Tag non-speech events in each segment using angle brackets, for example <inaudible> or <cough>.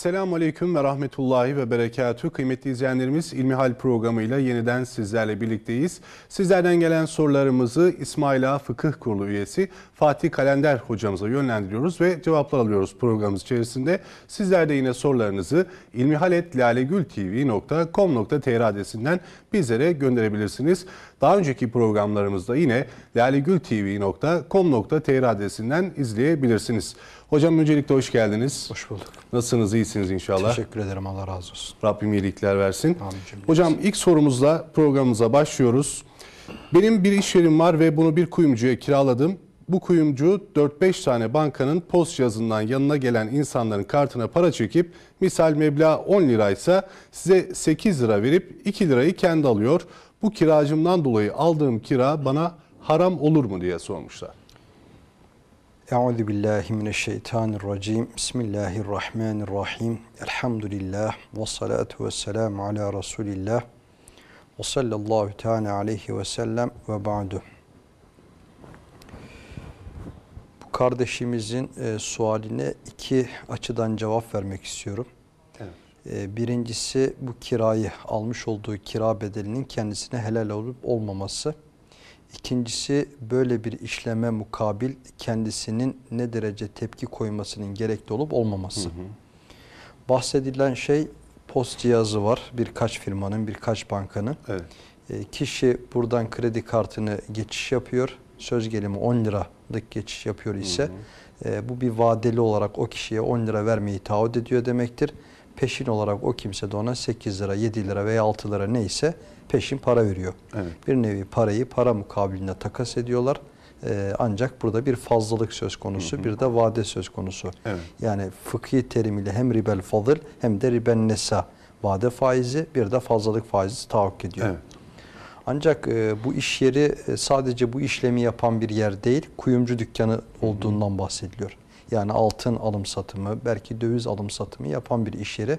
Esselamu Aleyküm ve Rahmetullahi ve Berekatü. Kıymetli izleyenlerimiz İlmihal programıyla yeniden sizlerle birlikteyiz. Sizlerden gelen sorularımızı İsmaila Fıkıh Kurulu üyesi Fatih Kalender hocamıza yönlendiriyoruz ve cevaplar alıyoruz programımız içerisinde. Sizler de yine sorularınızı ilmihaletlalegültv.com.tr adresinden bizlere gönderebilirsiniz. Daha önceki programlarımızda yine lalegültv.com.tr adresinden izleyebilirsiniz. Hocam öncelikle hoş geldiniz. Hoş bulduk. Nasılsınız? İyisiniz inşallah. Teşekkür ederim. Allah razı olsun. Rabbim iyilikler versin. Amin. Hocam ilk sorumuzla programımıza başlıyoruz. Benim bir iş yerim var ve bunu bir kuyumcuya kiraladım. Bu kuyumcu 4-5 tane bankanın post cihazından yanına gelen insanların kartına para çekip misal meblağ 10 liraysa size 8 lira verip 2 lirayı kendi alıyor. Bu kiracımdan dolayı aldığım kira bana haram olur mu diye sormuşlar. Euzu billahi mineşşeytanirracim. Bismillahirrahmanirrahim. Elhamdülillah ve salatu vesselam ala Resulillah. Ve sallallahu teala aleyhi ve sellem ve ba'du. Bu kardeşimizin e, sualine iki açıdan cevap vermek istiyorum. Evet. E, birincisi bu kirayı almış olduğu kira bedelinin kendisine helal olup olmaması. İkincisi böyle bir işleme mukabil kendisinin ne derece tepki koymasının gerekli olup olmaması. Hı hı. Bahsedilen şey post cihazı var birkaç firmanın, birkaç bankanın. Evet. E, kişi buradan kredi kartını geçiş yapıyor. Söz gelimi 10 liralık geçiş yapıyor ise hı hı. E, bu bir vadeli olarak o kişiye 10 lira vermeyi taahhüt ediyor demektir. Peşin olarak o kimse de ona 8 lira, 7 lira veya 6 lira neyse peşin para veriyor. Evet. Bir nevi parayı para mukabilinde takas ediyorlar. Ee, ancak burada bir fazlalık söz konusu, hı hı. bir de vade söz konusu. Evet. Yani fıkhi terimiyle hem ribel fadıl hem de riben nesa vade faizi bir de fazlalık faizi tahakkuk ediyor. Evet. Ancak e, bu iş yeri e, sadece bu işlemi yapan bir yer değil, kuyumcu dükkanı olduğundan bahsediliyor. Yani altın alım satımı, belki döviz alım satımı yapan bir iş yeri.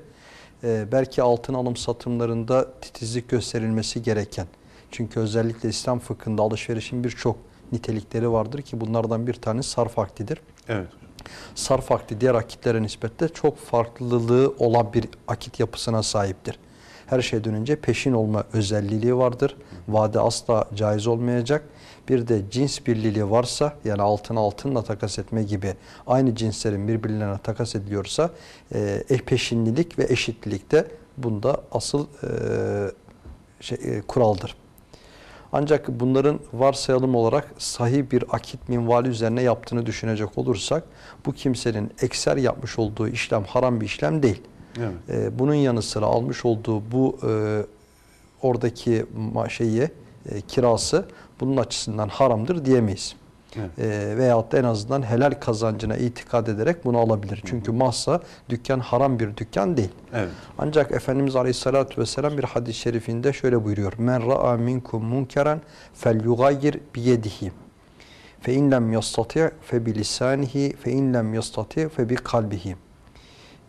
Ee, belki altın alım satımlarında titizlik gösterilmesi gereken. Çünkü özellikle İslam fıkhında alışverişin birçok nitelikleri vardır ki bunlardan bir tanesi sarf akdidir. Evet. Sarf akdi diğer akitlere nispetle çok farklılığı olan bir akit yapısına sahiptir. Her şeyden önce peşin olma özelliği vardır. Vade asla caiz olmayacak. Bir de cins birliği varsa yani altın altınla takas etme gibi aynı cinslerin birbirlerine takas ediliyorsa e, peşinlilik ve eşitlilik de bunda asıl e, şey, e, kuraldır. Ancak bunların varsayalım olarak sahih bir akit minvali üzerine yaptığını düşünecek olursak bu kimsenin ekser yapmış olduğu işlem haram bir işlem değil. Evet. E, bunun yanı sıra almış olduğu bu e, oradaki şeyi e, kirası bunun açısından haramdır diyemeyiz. Evet. E, veyahut da en azından helal kazancına itikad ederek bunu alabilir. Çünkü mahsa dükkan haram bir dükkan değil. Evet. Ancak Efendimiz Aleyhisselatü Vesselam bir hadis-i şerifinde şöyle buyuruyor. Men ra'a minkum munkeren fel yugayir biyedihi. Fe in lem yastati' fe bi lisanihi fe in lem yastati' fe bi kalbihi.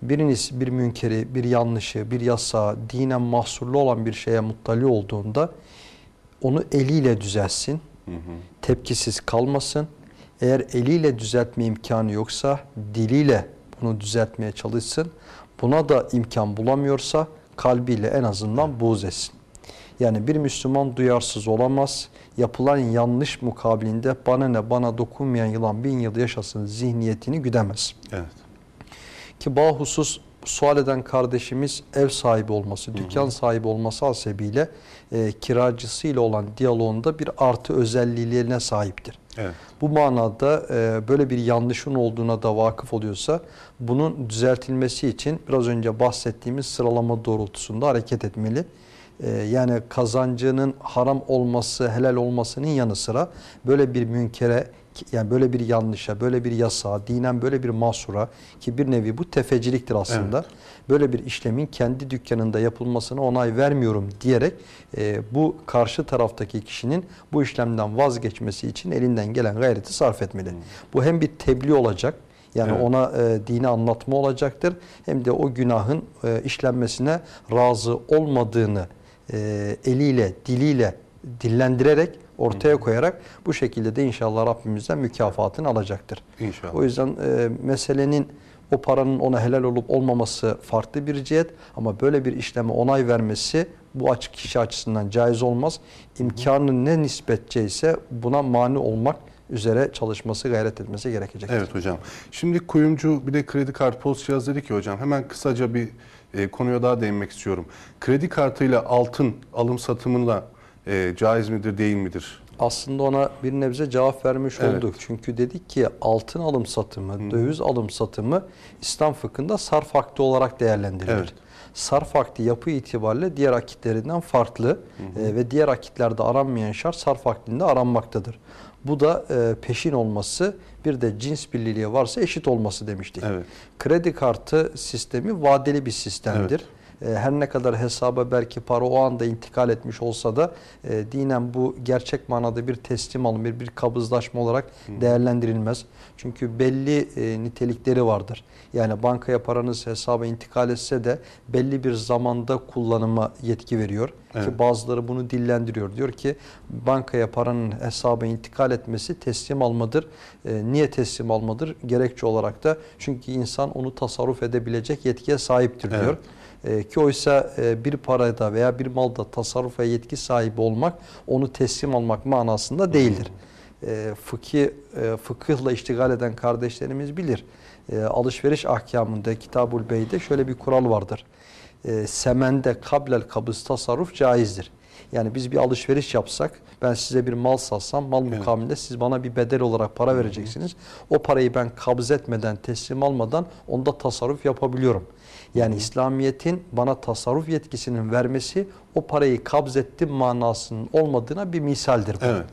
Biriniz bir münkeri, bir yanlışı, bir yasağı, dinen mahsurlu olan bir şeye muttali olduğunda onu eliyle düzelsin. Hı hı. Tepkisiz kalmasın. Eğer eliyle düzeltme imkanı yoksa diliyle bunu düzeltmeye çalışsın. Buna da imkan bulamıyorsa kalbiyle en azından buğz etsin. Yani bir Müslüman duyarsız olamaz. Yapılan yanlış mukabilinde bana ne bana dokunmayan yılan bin yıl yaşasın zihniyetini güdemez. Evet. Ki bahusus sual eden kardeşimiz ev sahibi olması, dükkan sahibi olması hasebiyle e, kiracısıyla olan diyaloğunda bir artı özelliğine sahiptir. Evet. Bu manada e, böyle bir yanlışın olduğuna da vakıf oluyorsa bunun düzeltilmesi için biraz önce bahsettiğimiz sıralama doğrultusunda hareket etmeli. E, yani kazancının haram olması, helal olmasının yanı sıra böyle bir münkere yani böyle bir yanlışa, böyle bir yasağa, dinen böyle bir mahsura ki bir nevi bu tefeciliktir aslında. Böyle bir işlemin kendi dükkanında yapılmasına onay vermiyorum diyerek e, bu karşı taraftaki kişinin bu işlemden vazgeçmesi için elinden gelen gayreti sarf etmeli. Bu hem bir tebliğ olacak, yani Evet. ona e, dini anlatma olacaktır. Hem de o günahın e, işlenmesine razı olmadığını e, eliyle, diliyle dillendirerek, ortaya koyarak bu şekilde de inşallah Rabbimizden mükafatını alacaktır. İnşallah. O yüzden e, meselenin o paranın ona helal olup olmaması farklı bir cihet ama böyle bir işleme onay vermesi bu açık kişi açısından caiz olmaz. İmkanı ne nispetçe ise buna mani olmak üzere çalışması, gayret etmesi gerekecektir. Evet hocam. Şimdi kuyumcu bir de kredi kartı post cihaz dedi ki hocam hemen kısaca bir e, konuya daha değinmek istiyorum. Kredi kartıyla altın alım satımıyla e, caiz midir değil midir? Aslında ona bir nebze cevap vermiş Evet. olduk. Çünkü dedik ki altın alım satımı, döviz alım satımı İslam fıkhında sarf akdi olarak değerlendirilir. Evet. Sarf akdi yapı itibariyle diğer akitlerinden farklı e, ve diğer akitlerde aranmayan şart sarf akdinde aranmaktadır. Bu da e, peşin olması bir de cins birliği varsa eşit olması demiştik. Evet. Kredi kartı sistemi vadeli bir sistemdir. E, Her ne kadar hesaba belki para o anda intikal etmiş olsa da e, dinen bu gerçek manada bir teslim alım, bir, bir kabızlaşma olarak değerlendirilmez. Çünkü belli e, nitelikleri vardır. Yani bankaya paranız hesaba intikal etse de belli bir zamanda kullanıma yetki veriyor. Evet. Ki bazıları bunu dillendiriyor. Diyor ki bankaya paranın hesaba intikal etmesi teslim almadır. E, niye teslim almadır? Gerekçe olarak da çünkü insan onu tasarruf edebilecek yetkiye sahiptir diyor. E, ki oysa e, bir parada veya bir malda tasarrufa yetki sahibi olmak onu teslim almak manasında değildir. E, fıkhi, e, fıkıhla iştigal eden kardeşlerimiz bilir. E, alışveriş ahkamında Kitabul Bey'de şöyle bir kural vardır. E, semende kablel kabız tasarruf caizdir. Yani biz bir alışveriş yapsak, ben size bir mal satsam, mal Evet. siz bana bir bedel olarak para vereceksiniz. O parayı ben kabz etmeden, teslim almadan onda tasarruf yapabiliyorum. Yani İslamiyet'in bana tasarruf yetkisinin vermesi o parayı kabz ettim manasının olmadığına bir misaldir bu. Evet.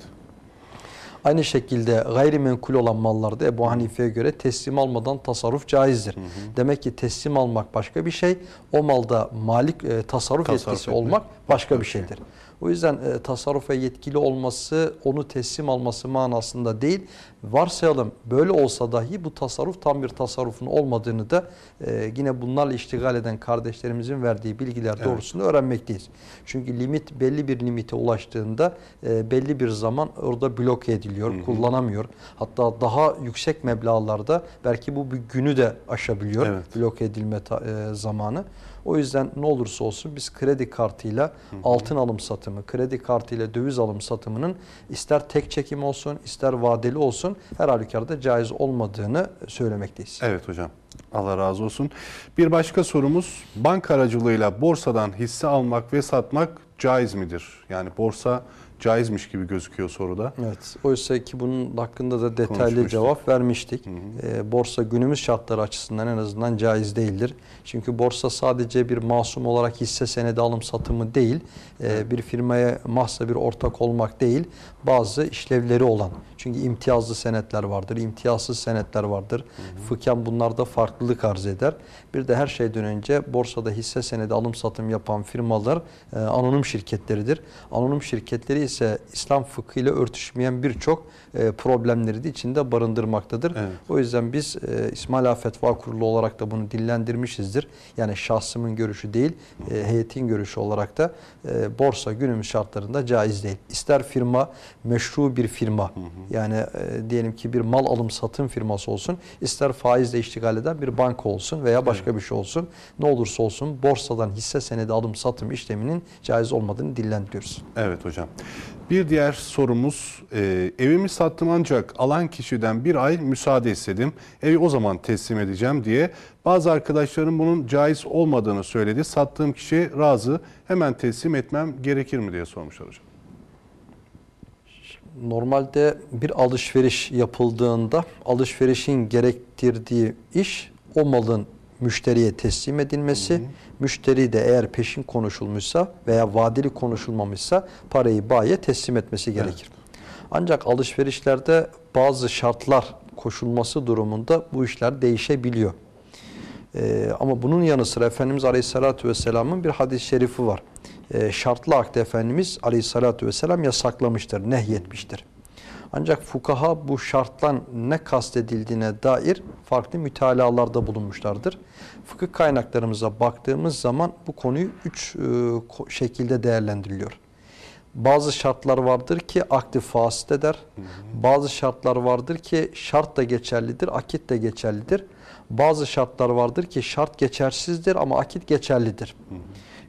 Aynı şekilde gayrimenkul olan mallarda Ebu Hanife'ye göre teslim almadan tasarruf caizdir. Demek ki teslim almak başka bir şey, o malda malik e, tasarruf, Tasarruf yetkisi etmek olmak başka bir şey. şeydir. O yüzden e, tasarrufa yetkili olması, onu teslim alması manasında değil, varsayalım böyle olsa dahi bu tasarruf tam bir tasarrufun olmadığını da e, yine bunlarla iştigal eden kardeşlerimizin verdiği bilgiler Evet. doğrusunda öğrenmekteyiz. Çünkü limit belli bir limite ulaştığında e, belli bir zaman orada bloke ediliyor, kullanamıyor. Hatta daha yüksek meblağlarda belki bu bir günü de aşabiliyor Evet. bloke edilme ta- e, zamanı. O yüzden ne olursa olsun biz kredi kartıyla altın alım satımı, kredi kartıyla döviz alım satımının ister tek çekim olsun, ister vadeli olsun her halükarda caiz olmadığını söylemekteyiz. Evet hocam. Allah razı olsun. Bir başka sorumuz banka aracılığıyla borsadan hisse almak ve satmak caiz midir? Yani borsa caizmiş gibi gözüküyor soruda. Evet. Oysa ki bunun hakkında da detaylı cevap vermiştik. Ee, borsa günümüz şartları açısından en azından caiz değildir. Çünkü borsa sadece bir masum olarak hisse senedi alım satımı değil, e, bir firmaya mahsa bir ortak olmak değil, bazı işlevleri olan. Çünkü imtiyazlı senetler vardır, imtiyazsız senetler vardır. Fıkhen bunlarda farklılık arz eder. Bir de her şeyden önce borsada hisse senedi alım satım yapan firmalar e, anonim şirketleridir. Anonim şirketleri ise İslam fıkhıyla örtüşmeyen birçok e, problemleri de içinde barındırmaktadır. Evet. O yüzden biz e, İsmaila Fetva Kurulu olarak da bunu dillendirmişizdir. Yani şahsımın görüşü değil, e, heyetin görüşü olarak da e, borsa günümüz şartlarında caiz değil. İster firma meşru bir firma, yani e, diyelim ki bir mal alım satım firması olsun, ister faizle iştigal eden bir banka olsun veya başka bir şey olsun. Ne olursa olsun borsadan hisse senedi alım satım işleminin caiz olmadığını dillendiriyoruz. Evet hocam. Bir diğer sorumuz e, evimi sattım ancak alan kişiden bir ay müsaade istedim. Evi o zaman teslim edeceğim diye. Bazı arkadaşlarım bunun caiz olmadığını söyledi. Sattığım kişi razı hemen teslim etmem gerekir mi diye sormuşlar hocam. Normalde bir alışveriş yapıldığında alışverişin gerektirdiği iş o malın müşteriye teslim edilmesi. Müşteri de eğer peşin konuşulmuşsa veya vadeli konuşulmamışsa parayı bayiye teslim etmesi gerekir. Ancak alışverişlerde bazı şartlar koşulması durumunda bu işler değişebiliyor. Ee, ama bunun yanı sıra Efendimiz Aleyhisselatü Vesselam'ın bir hadis-i şerifi var. Ee, şartlı akde Efendimiz Aleyhisselatü Vesselam yasaklamıştır, nehyetmiştir. Ancak fukaha bu şarttan ne kastedildiğine dair farklı mütalalarda bulunmuşlardır. Fıkıh kaynaklarımıza baktığımız zaman bu konuyu üç e, şekilde değerlendiriliyor. Bazı şartlar vardır ki akdi fasit eder. Bazı şartlar vardır ki şart da geçerlidir, akit de geçerlidir. Bazı şartlar vardır ki şart geçersizdir ama akit geçerlidir.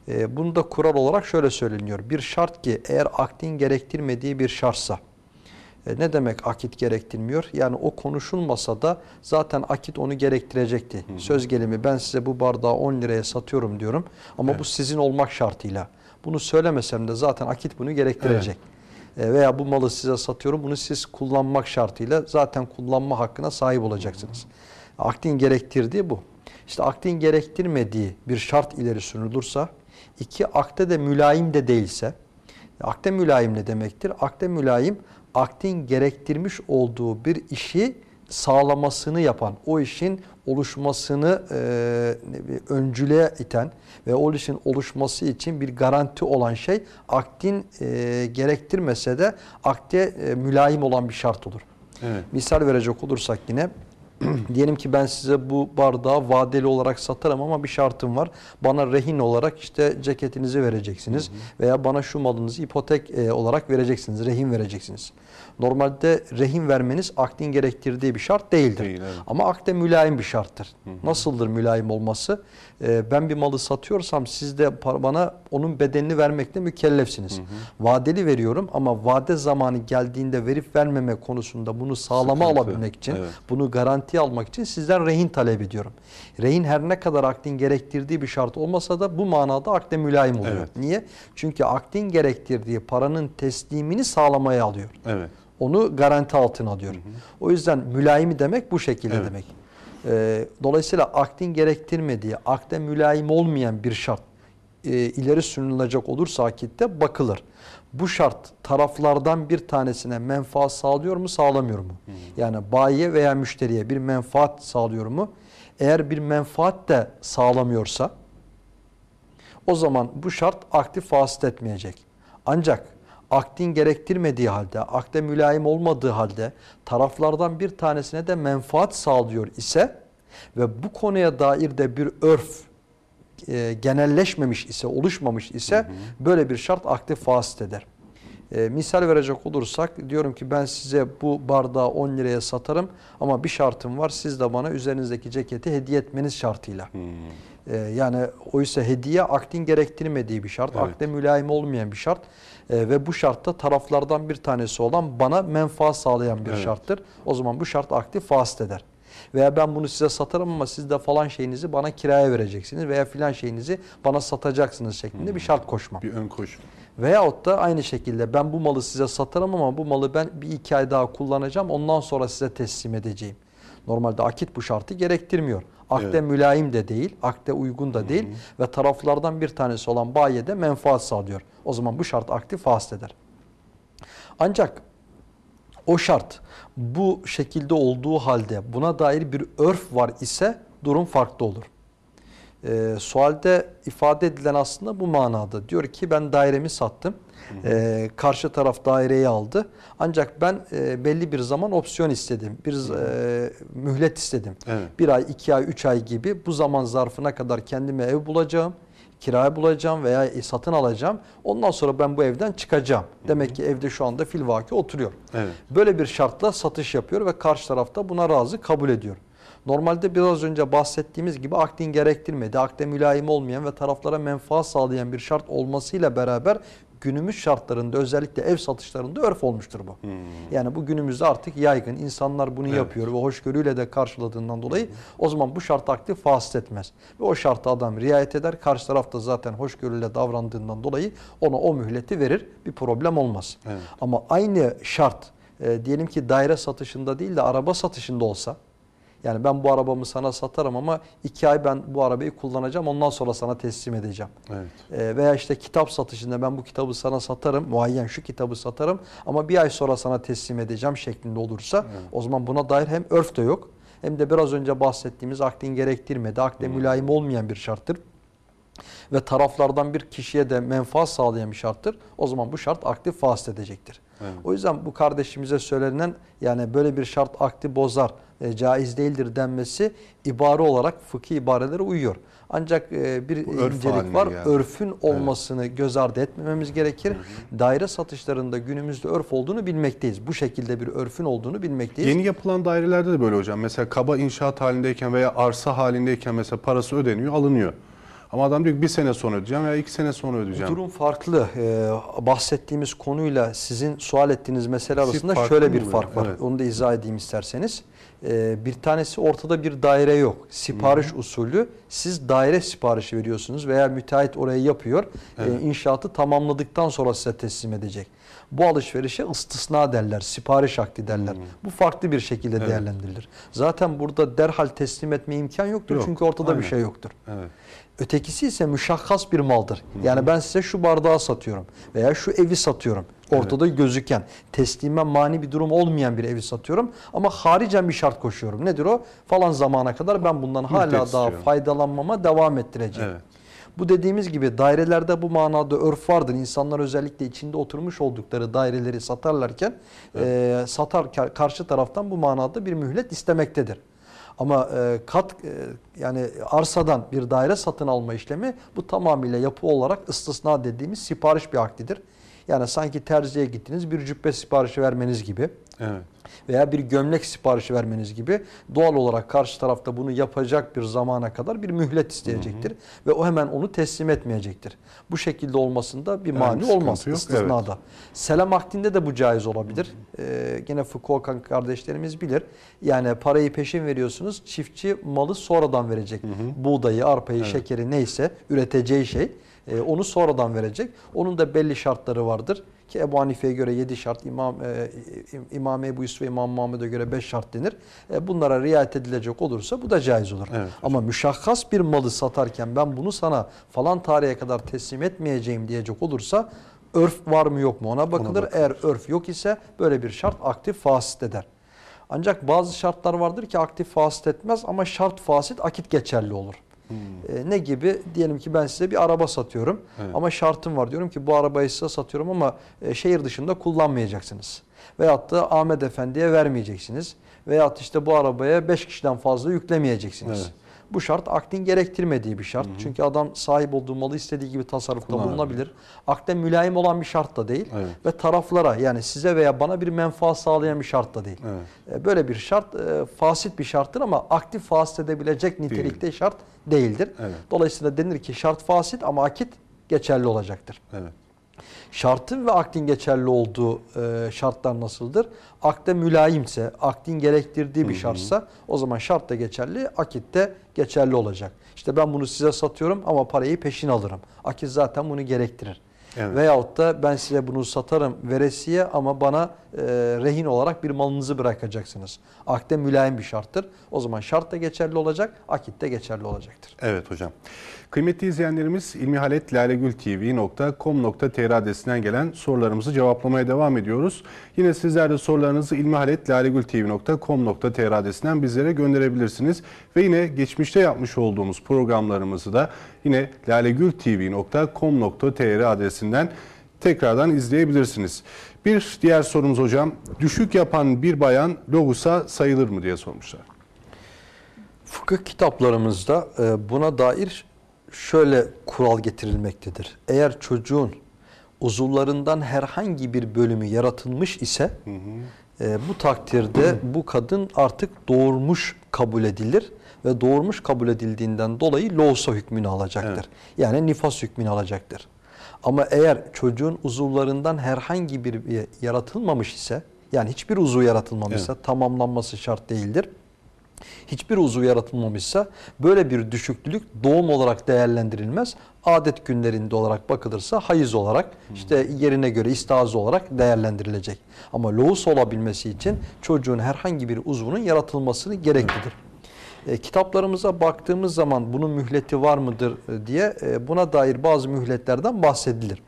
E, bunu da kural olarak şöyle söyleniyor. Bir şart ki eğer akdin gerektirmediği bir şartsa, e, ne demek akit gerektirmiyor? Yani o konuşulmasa da zaten akit onu gerektirecekti. Söz gelimi ben size bu bardağı 10 liraya satıyorum diyorum ama bu sizin olmak şartıyla. Bunu söylemesem de zaten akit bunu gerektirecek. E, veya bu malı size satıyorum bunu siz kullanmak şartıyla zaten kullanma hakkına sahip olacaksınız. Akdin gerektirdiği bu. İşte akdin gerektirmediği bir şart ileri sürülürse, iki akde de mülayim de değilse, Akde mülayim ne demektir? Akde mülayim akdin gerektirmiş olduğu bir işi sağlamasını yapan, o işin oluşmasını e, öncülüğe iten ve o işin oluşması için bir garanti olan şey akdin e, gerektirmese de akde e, mülayim olan bir şart olur. Evet. Misal verecek olursak yine <clears throat> diyelim ki ben size bu bardağı vadeli olarak satarım ama bir şartım var. Bana rehin olarak işte ceketinizi vereceksiniz veya bana şu malınızı ipotek e, olarak vereceksiniz, rehin vereceksiniz. Normalde rehin vermeniz akdin gerektirdiği bir şart değildir. Değil, evet. Ama akde mülayim bir şarttır. Nasıldır mülayim olması? Ee, ben bir malı satıyorsam siz de bana onun bedelini vermekle mükellefsiniz. Vadeli veriyorum ama vade zamanı geldiğinde verip vermeme konusunda bunu sağlama Sıkıntı. alabilmek için, Evet. bunu garantiye almak için sizden rehin talep ediyorum. Rehin her ne kadar akdin gerektirdiği bir şart olmasa da bu manada akde mülayim oluyor. Evet. Niye? Çünkü akdin gerektirdiği paranın teslimini sağlamaya alıyor. Evet. Onu garanti altına alıyor. O yüzden mülayimi demek bu şekilde Evet. demek. Ee, dolayısıyla akdin gerektirmediği, akde mülayim olmayan bir şart e, ileri sürülecek olursa akitte bakılır. Bu şart taraflardan bir tanesine menfaat sağlıyor mu sağlamıyor mu? Yani bayiye veya müşteriye bir menfaat sağlıyor mu? Eğer bir menfaat de sağlamıyorsa o zaman bu şart akdi fasit etmeyecek. Ancak akdin gerektirmediği halde, akde mülayim olmadığı halde taraflardan bir tanesine de menfaat sağlıyor ise ve bu konuya dair de bir örf e, genelleşmemiş ise, oluşmamış ise böyle bir şart akdi fasit eder. E, misal verecek olursak diyorum ki ben size bu bardağı 10 liraya satarım ama bir şartım var siz de bana üzerinizdeki ceketi hediye etmeniz şartıyla. E, yani oysa hediye akdin gerektirmediği bir şart, Evet. akde mülayim olmayan bir şart E, ve bu şartta taraflardan bir tanesi olan bana menfaat sağlayan bir Evet. şarttır. O zaman bu şart akdi fasit eder. Veya ben bunu size satarım ama siz de falan şeyinizi bana kiraya vereceksiniz veya filan şeyinizi bana satacaksınız şeklinde bir şart koşmam. Bir ön koşu. Veyahut da aynı şekilde ben bu malı size satarım ama bu malı ben bir iki ay daha kullanacağım ondan sonra size teslim edeceğim. Normalde akit bu şartı gerektirmiyor. Akde Evet. mülayim de değil, akde uygun da değil ve taraflardan bir tanesi olan bayiye de menfaat sağlıyor. O zaman bu şart akdi fasit eder. Ancak o şart bu şekilde olduğu halde buna dair bir örf var ise durum farklı olur. Ee, sualde ifade edilen aslında bu manada. Diyor ki ben dairemi sattım. Ee, karşı taraf daireyi aldı. Ancak ben e, belli bir zaman opsiyon istedim. Bir e, mühlet istedim. Evet. Bir ay, iki ay, üç ay gibi bu zaman zarfına kadar kendime ev bulacağım. Kiraya bulacağım veya e, satın alacağım. Ondan sonra ben bu evden çıkacağım. Demek ki evde şu anda filvaki oturuyor. Evet. Böyle bir şartla satış yapıyor ve karşı tarafta buna razı kabul ediyor. Normalde biraz önce bahsettiğimiz gibi akdin gerektirmedi, akde mülayim olmayan ve taraflara menfaat sağlayan bir şart olmasıyla beraber günümüz şartlarında özellikle ev satışlarında örf olmuştur bu. Yani bu günümüzde artık yaygın. insanlar bunu Evet. yapıyor ve hoşgörüyle de karşıladığından dolayı o zaman bu şart akdi fasit etmez. Ve o şarta adam riayet eder. Karşı tarafta zaten hoşgörüyle davrandığından dolayı ona o mühleti verir. Bir problem olmaz. Evet. Ama aynı şart e, diyelim ki daire satışında değil de araba satışında olsa Yani ben bu arabamı sana satarım ama iki ay ben bu arabayı kullanacağım ondan sonra sana teslim edeceğim. Evet. Ee, veya işte kitap satışında ben bu kitabı sana satarım, muayyen şu kitabı satarım ama bir ay sonra sana teslim edeceğim şeklinde olursa o zaman buna dair hem örf de yok hem de biraz önce bahsettiğimiz akdin gerektirmedi, akde mülayim olmayan bir şarttır ve taraflardan bir kişiye de menfaat sağlayan bir şarttır. O zaman bu şart akdi fasit edecektir. Evet. O yüzden bu kardeşimize söylenen yani böyle bir şart akdi bozar, e, caiz değildir denmesi ibare olarak fıkhi ibarelere uyuyor. Ancak e, bir Bu örf incelik var. geldi. Örfün olmasını göz ardı etmememiz gerekir. Daire satışlarında günümüzde örf olduğunu bilmekteyiz. Bu şekilde bir örfün olduğunu bilmekteyiz. Yeni yapılan dairelerde de böyle hocam. Mesela kaba inşaat halindeyken veya arsa halindeyken mesela parası ödeniyor, alınıyor. Ama adam diyor ki bir sene sonra ödeyeceğim veya iki sene sonra ödeyeceğim. Durum farklı. Ee, bahsettiğimiz konuyla sizin sual ettiğiniz mesele Siz arasında farklı şöyle bir fark var. Evet. Onu da izah edeyim isterseniz. Ee, bir tanesi ortada bir daire yok. Sipariş usulü siz daire siparişi veriyorsunuz veya müteahhit orayı yapıyor. Ee, inşaatı tamamladıktan sonra size teslim edecek. Bu alışverişe istisna derler, sipariş akdi derler. Bu farklı bir şekilde Evet. değerlendirilir. Zaten burada derhal teslim etme imkan yoktur Yok, çünkü ortada aynen. bir şey yoktur. Evet. Ötekisi ise müşahhas bir maldır. Yani ben size şu bardağı satıyorum veya şu evi satıyorum. Ortada gözüken, teslime mani bir durum olmayan bir evi satıyorum ama haricen bir şart koşuyorum. Nedir o? Falan zamana kadar ben bundan hala Müddet daha istiyorum. faydalanmama devam ettireceğim. Evet. Bu dediğimiz gibi dairelerde bu manada örf vardır. İnsanlar özellikle içinde oturmuş oldukları daireleri satarlarken e, satar kar- karşı taraftan bu manada bir mühlet istemektedir. Ama e, kat e, yani arsadan bir daire satın alma işlemi bu tamamıyla yapı olarak istisna dediğimiz sipariş bir akdidir. Yani sanki terziye gittiniz bir cübbe siparişi vermeniz gibi Evet. Veya bir gömlek siparişi vermeniz gibi doğal olarak karşı tarafta bunu yapacak bir zamana kadar bir mühlet isteyecektir ve o hemen onu teslim etmeyecektir. Bu şekilde olmasında bir Yani mani sıkıntı olmaz yok, istisnada. Selam akdinde de bu caiz olabilir. Ee, gene okuyan kardeşlerimiz bilir. Yani parayı peşin veriyorsunuz. Çiftçi malı sonradan verecek. Buğdayı, arpayı, şekeri neyse üreteceği şey e, onu sonradan verecek. Onun da belli şartları vardır. Ki Ebu Hanife'ye göre 7 şart, İmam, e, İmam Ebu Yusuf ve İmam Muhammed'e göre 5 şart denir. E, bunlara riayet edilecek olursa bu da caiz olur. Evet. Ama müşahhas bir malı satarken ben bunu sana falan tarihe kadar teslim etmeyeceğim diyecek olursa örf var mı yok mu ona bakılır. bakılır. Eğer örf yok ise böyle bir şart aktif fasit eder. Ancak bazı şartlar vardır ki aktif fasit etmez ama şart fasit akit geçerli olur. E, ne gibi? Diyelim ki ben size bir araba satıyorum Evet. ama şartım var. Diyorum ki bu arabayı size satıyorum ama e, şehir dışında kullanmayacaksınız. Veyahut da Ahmet Efendi'ye vermeyeceksiniz. Veyahut işte bu arabaya 5 kişiden fazla yüklemeyeceksiniz. Evet. Bu şart akdin gerektirmediği bir şart. Çünkü adam sahip olduğu malı istediği gibi tasarrufta Kullanabilir. bulunabilir. Akde mülayim olan bir şart da değil. Evet. Ve taraflara yani size veya bana bir menfaat sağlayan bir şart da değil. Evet. E, Böyle bir şart e, fasit bir şarttır ama aktif fasit edebilecek nitelikte şart değildir. Evet. Dolayısıyla denir ki şart fasit ama akit geçerli olacaktır. Evet. Şartın ve akdin geçerli olduğu e, şartlar nasıldır? Akde mülayimse, akdin gerektirdiği bir şartsa o zaman şart da geçerli, akit de geçerli olacak. İşte ben bunu size satıyorum ama parayı peşin alırım. Akit zaten bunu gerektirir. Evet. Veyahut da ben size bunu satarım veresiye ama bana e, rehin olarak bir malınızı bırakacaksınız. Akde mülayim bir şarttır. O zaman şart da geçerli olacak, akit de geçerli olacaktır. Evet hocam. Kıymetli izleyenlerimiz ilmihaletlalegültv.com.tr adresinden gelen sorularımızı cevaplamaya devam ediyoruz. Yine sizler de sorularınızı ilmihaletlalegültv.com.tr adresinden bizlere gönderebilirsiniz. Ve yine geçmişte yapmış olduğumuz programlarımızı da yine lalegültv.com.tr adresinden tekrardan izleyebilirsiniz. Bir diğer sorumuz hocam. Düşük yapan bir bayan logusa sayılır mı diye sormuşlar. Fıkıh kitaplarımızda e, buna dair şöyle kural getirilmektedir. Eğer çocuğun uzuvlarından herhangi bir bölümü yaratılmış ise e, bu takdirde bu kadın artık doğurmuş kabul edilir ve doğurmuş kabul edildiğinden dolayı loğusa hükmünü alacaktır. Evet. Yani nifas hükmünü alacaktır. Ama eğer çocuğun uzuvlarından herhangi bir bir yaratılmamış ise yani hiçbir uzuv yaratılmamışsa tamamlanması şart değildir hiçbir uzuv yaratılmamışsa böyle bir düşüklülük doğum olarak değerlendirilmez. Adet günlerinde olarak bakılırsa hayız olarak işte yerine göre istihaz olarak değerlendirilecek. Ama loğus olabilmesi için çocuğun herhangi bir uzvunun yaratılmasını gereklidir. E, kitaplarımıza baktığımız zaman bunun mühleti var mıdır e, diye e, buna dair bazı mühletlerden bahsedilir.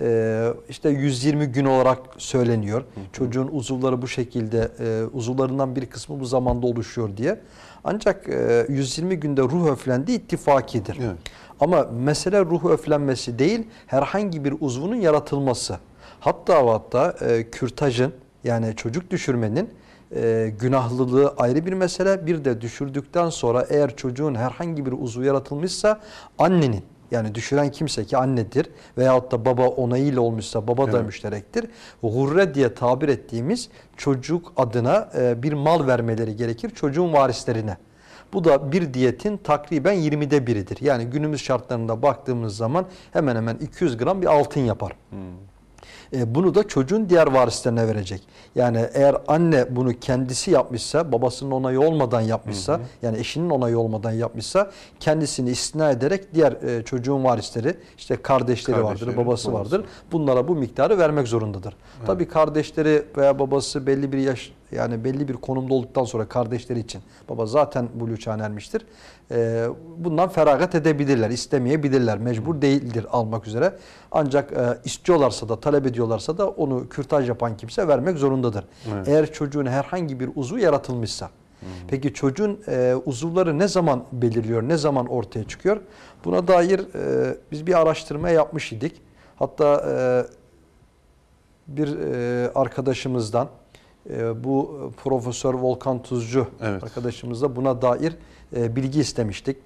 E, işte 120 gün olarak söyleniyor. Çocuğun uzuvları bu şekilde e, uzuvlarından bir kısmı bu zamanda oluşuyor diye. Ancak e, 120 günde ruh öflendiği ittifakidir. Evet. Ama mesele ruh öflenmesi değil, herhangi bir uzvunun yaratılması. Hatta hatta e, kürtajın yani çocuk düşürmenin e, günahlılığı ayrı bir mesele. Bir de düşürdükten sonra eğer çocuğun herhangi bir uzvu yaratılmışsa annenin yani düşüren kimse ki annedir veyahut da baba onayıyla olmuşsa baba da Evet. müşterektir. Gurre diye tabir ettiğimiz çocuk adına e, bir mal vermeleri gerekir çocuğun varislerine. Bu da bir diyetin takriben 20'de biridir. Yani günümüz şartlarında baktığımız zaman hemen hemen 200 gram bir altın yapar. E, bunu da çocuğun diğer varislerine verecek. Yani eğer anne bunu kendisi yapmışsa, babasının onayı olmadan yapmışsa, yani eşinin onayı olmadan yapmışsa kendisini istina ederek diğer e, çocuğun varisleri, işte kardeşleri, Kardeşleri, vardır, babası babası. vardır. Bunlara bu miktarı vermek zorundadır. Tabii kardeşleri veya babası belli bir yaş yani belli bir konumda olduktan sonra kardeşleri için baba zaten buluğ çağına ermiştir. Ee, bundan feragat edebilirler, istemeyebilirler. Mecbur değildir almak üzere. Ancak e, istiyorlarsa da, talep ediyorlarsa da onu kürtaj yapan kimse vermek zorundadır. Evet. Eğer çocuğun herhangi bir uzvu yaratılmışsa. Peki çocuğun e, uzuvları ne zaman belirliyor, ne zaman ortaya çıkıyor? Buna dair e, biz bir araştırma yapmış idik. Hatta e, bir e, arkadaşımızdan e, bu Profesör Volkan Tuzcu Evet. arkadaşımızla buna dair e, bilgi istemiştik.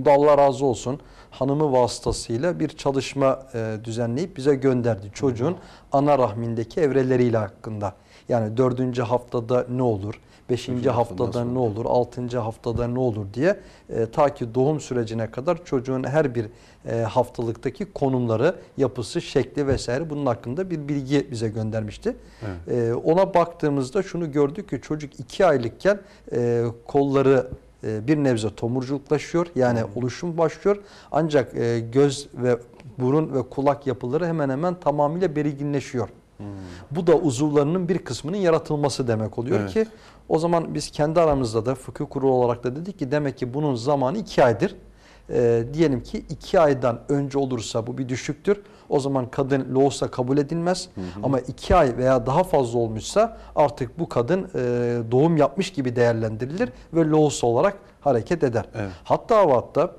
O da Allah razı olsun hanımı vasıtasıyla bir çalışma e, düzenleyip bize gönderdi. Çocuğun ana rahmindeki evreleriyle hakkında. Yani dördüncü haftada ne olur? Beşinci Beşinci haftadan haftada sonra. ne olur? Altıncı haftada ne olur diye e, ta ki doğum sürecine kadar çocuğun her bir e, haftalıktaki konumları, yapısı, şekli vesaire bunun hakkında bir bilgi bize göndermişti. Evet. E, ona baktığımızda şunu gördük ki çocuk iki aylıkken e, kolları e, bir nebze tomurculuklaşıyor yani oluşum başlıyor ancak e, göz ve burun ve kulak yapıları hemen hemen tamamıyla belirginleşiyor. Bu da uzuvlarının bir kısmının yaratılması demek oluyor Evet. ki o zaman biz kendi aramızda da fıkıh kurulu olarak da dedik ki demek ki bunun zamanı iki aydır. Ee, diyelim ki iki aydan önce olursa bu bir düşüktür. O zaman kadın loğusa kabul edilmez. Ama iki ay veya daha fazla olmuşsa artık bu kadın e, doğum yapmış gibi değerlendirilir ve loğus olarak hareket eder. Evet. Hatta hatta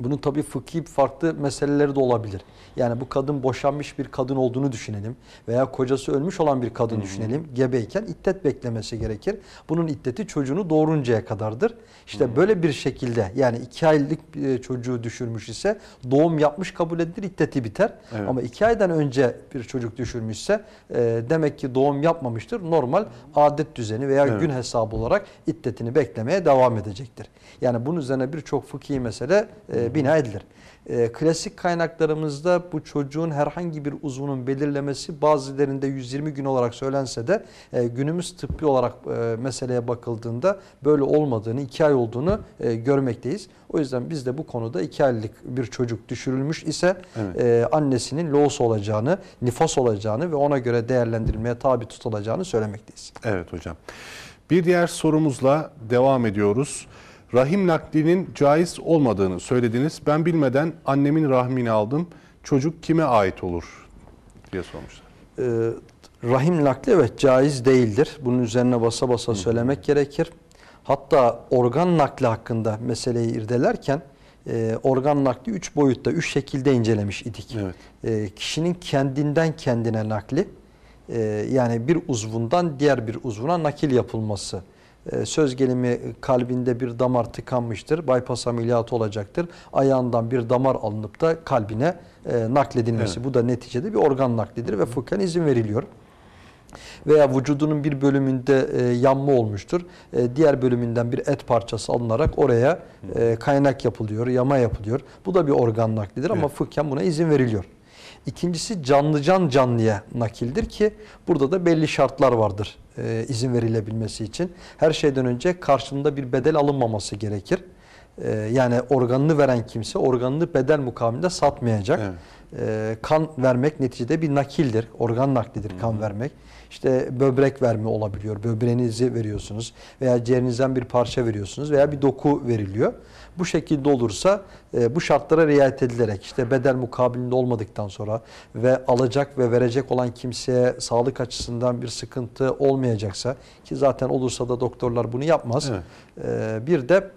bunun tabii fıkhi farklı meseleleri de olabilir. Yani bu kadın boşanmış bir kadın olduğunu düşünelim veya kocası ölmüş olan bir kadın düşünelim. Gebeyken iddet beklemesi gerekir. Bunun iddeti çocuğunu doğuruncaya kadardır. İşte böyle bir şekilde yani iki aylık e, çocuğu düşürmüş ise doğum yapmış kabul edilir iddeti biter. Evet. Ama iki aydan önce bir çocuk düşürmüşse e, demek ki doğum yapmamıştır. Normal adet düzeni veya Evet. gün hesabı olarak iddetini beklemeye devam edecektir. Yani bunun üzerine birçok fıkhi mesele e, bina edilir. E, klasik kaynaklarımızda bu çocuğun herhangi bir uzvunun belirlemesi bazılarında 120 gün olarak söylense de e, günümüz tıbbi olarak e, meseleye bakıldığında böyle olmadığını, 2 ay olduğunu e, görmekteyiz. O yüzden biz de bu konuda 2 aylık bir çocuk düşürülmüş ise Evet. e, annesinin loğus olacağını, nifas olacağını ve ona göre değerlendirilmeye tabi tutulacağını söylemekteyiz. Evet hocam. Bir diğer sorumuzla devam ediyoruz. Rahim naklinin caiz olmadığını söylediniz. Ben bilmeden annemin rahmini aldım. Çocuk kime ait olur diye sormuşlar. Ee, rahim nakli evet caiz değildir. Bunun üzerine basa basa söylemek gerekir. Hatta organ nakli hakkında meseleyi irdelerken e, organ nakli üç boyutta, üç şekilde incelemiş idik. Evet. E, kişinin kendinden kendine nakli, e, yani bir uzvundan diğer bir uzvuna nakil yapılması. E, söz gelimi kalbinde bir damar tıkanmıştır, bypass ameliyatı olacaktır. Ayağından bir damar alınıp da kalbine e, nakledilmesi. Evet. Bu da neticede bir organ naklidir ve fıkhen izin veriliyor veya vücudunun bir bölümünde e, yanma olmuştur. E, diğer bölümünden bir et parçası alınarak oraya e, kaynak yapılıyor, yama yapılıyor. Bu da bir organ naklidir ama Evet. fıkhen buna izin veriliyor. İkincisi canlı can canlıya nakildir ki burada da belli şartlar vardır e, izin verilebilmesi için. Her şeyden önce karşılığında bir bedel alınmaması gerekir. e, yani organını veren kimse organını bedel mukabilinde satmayacak. Evet. E, kan vermek neticede bir nakildir. Organ naklidir kan vermek. İşte böbrek verme olabiliyor. Böbreğinizi veriyorsunuz veya ciğerinizden bir parça veriyorsunuz veya bir doku veriliyor. Bu şekilde olursa e, bu şartlara riayet edilerek işte bedel mukabilinde olmadıktan sonra ve alacak ve verecek olan kimseye sağlık açısından bir sıkıntı olmayacaksa ki zaten olursa da doktorlar bunu yapmaz. Evet. E, bir de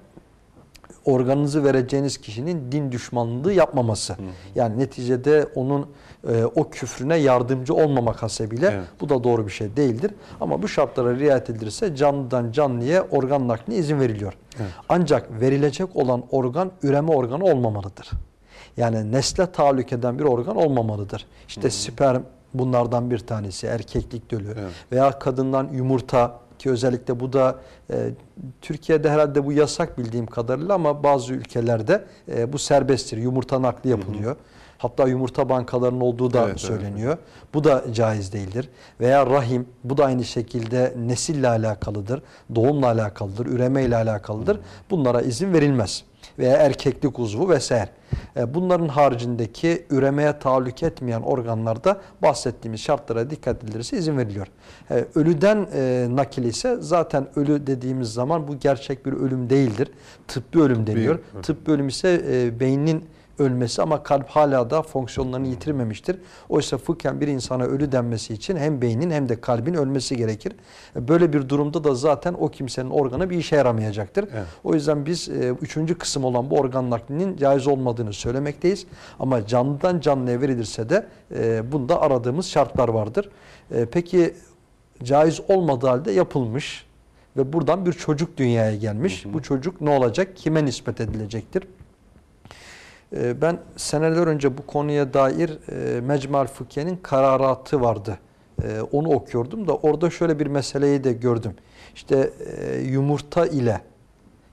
organınızı vereceğiniz kişinin din düşmanlığı yapmaması. Yani neticede onun e, o küfrüne yardımcı olmamak hasebiyle Evet. bu da doğru bir şey değildir. Ama bu şartlara riayet edilirse canlıdan canlıya organ nakline izin veriliyor. Evet. Ancak verilecek olan organ üreme organı olmamalıdır. Yani nesle tahallük eden bir organ olmamalıdır. İşte sperm bunlardan bir tanesi, erkeklik dölü Evet. veya kadından yumurta ki özellikle bu da e, Türkiye'de herhalde bu yasak bildiğim kadarıyla ama bazı ülkelerde e, bu serbesttir. Yumurta nakli yapılıyor. Hatta yumurta bankalarının olduğu da Evet, evet, söyleniyor. Bu da caiz değildir. Veya rahim bu da aynı şekilde nesille alakalıdır, doğumla alakalıdır, üremeyle alakalıdır. Bunlara izin verilmez. Veya erkeklik uzvu vesaire. E, Bunların haricindeki üremeye tahallük etmeyen organlarda bahsettiğimiz şartlara dikkat edilirse izin veriliyor. E, Ölüden e, nakil ise zaten ölü dediğimiz zaman bu gerçek bir ölüm değildir. Tıbbi ölüm deniyor. evet. Tıbbi ölüm ise beynin ölmesi ama kalp hala da fonksiyonlarını yitirmemiştir. Oysa fıkhen bir insana ölü denmesi için hem beynin hem de kalbin ölmesi gerekir. Böyle bir durumda da zaten o kimsenin organı bir işe yaramayacaktır. Evet. O yüzden biz e, üçüncü kısım olan bu organ naklinin caiz olmadığını söylemekteyiz. Ama canlıdan canlıya verilirse de e, bunda aradığımız şartlar vardır. E, peki caiz olmadığı halde yapılmış ve buradan bir çocuk dünyaya gelmiş. Bu çocuk ne olacak? Kime nispet edilecektir? Ee, Ben seneler önce bu konuya dair e, Mecmal Fıkhiye'nin kararatı vardı. Ee, Onu okuyordum da orada şöyle bir meseleyi de gördüm. İşte e, yumurta ile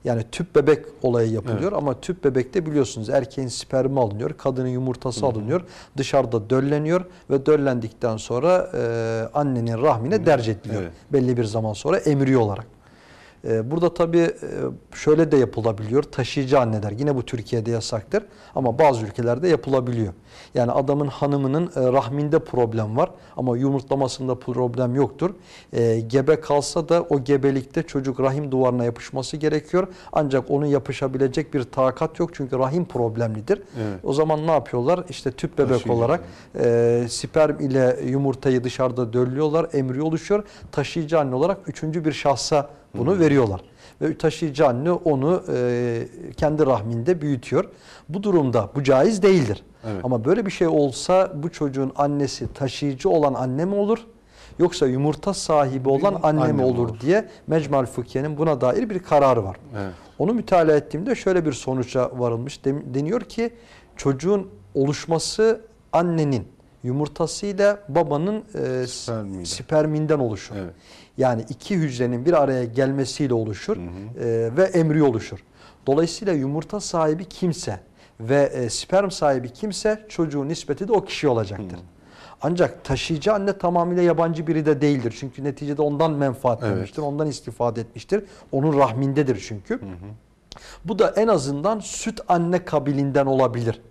yani tüp bebek olayı yapılıyor ama tüp bebekte biliyorsunuz erkeğin spermi alınıyor, kadının yumurtası alınıyor, dışarıda dölleniyor ve döllendikten sonra e, annenin rahmine derc ediliyor. Evet. Belli bir zaman sonra emriyor olarak. Ee, Burada tabii e, şöyle de yapılabiliyor. Taşıyıcı anneler yine bu Türkiye'de yasaktır ama bazı ülkelerde yapılabiliyor. Yani adamın hanımının e, rahminde problem var ama yumurtlamasında problem yoktur. E, Gebe kalsa da o gebelikte çocuk rahim duvarına yapışması gerekiyor. Ancak onun yapışabilecek bir takat yok çünkü rahim problemlidir. Evet. O zaman ne yapıyorlar? İşte tüp bebek Taşıyıcı olarak e, sperm ile yumurtayı dışarıda döllüyorlar, embriyo oluşuyor. Taşıyıcı anne olarak üçüncü bir şahsa bunu veriyorlar. Ve taşıyıcı anne onu e, kendi rahminde büyütüyor. Bu durumda bu caiz değildir. Evet. Ama böyle bir şey olsa bu çocuğun annesi taşıyıcı olan anne mi olur? Yoksa yumurta sahibi olan anne, Anne mi olur olur? diye Mecmal Fıkhiye'nin buna dair bir kararı var. Evet. Onu mütalaa ettiğimde şöyle bir sonuca varılmış. Deniyor ki çocuğun oluşması annenin yumurtasıyla babanın e, sperminden oluşur. Evet. Yani iki hücrenin bir araya gelmesiyle oluşur e, ve embriyo oluşur. Dolayısıyla yumurta sahibi kimse ve e, sperm sahibi kimse çocuğun nispeti de o kişi olacaktır. Ancak taşıyıcı anne tamamıyla yabancı biri de değildir. Çünkü neticede ondan menfaatlenmiştir, ondan istifade etmiştir. Onun rahmindedir çünkü. Bu da en azından süt anne kabilinden olabilir.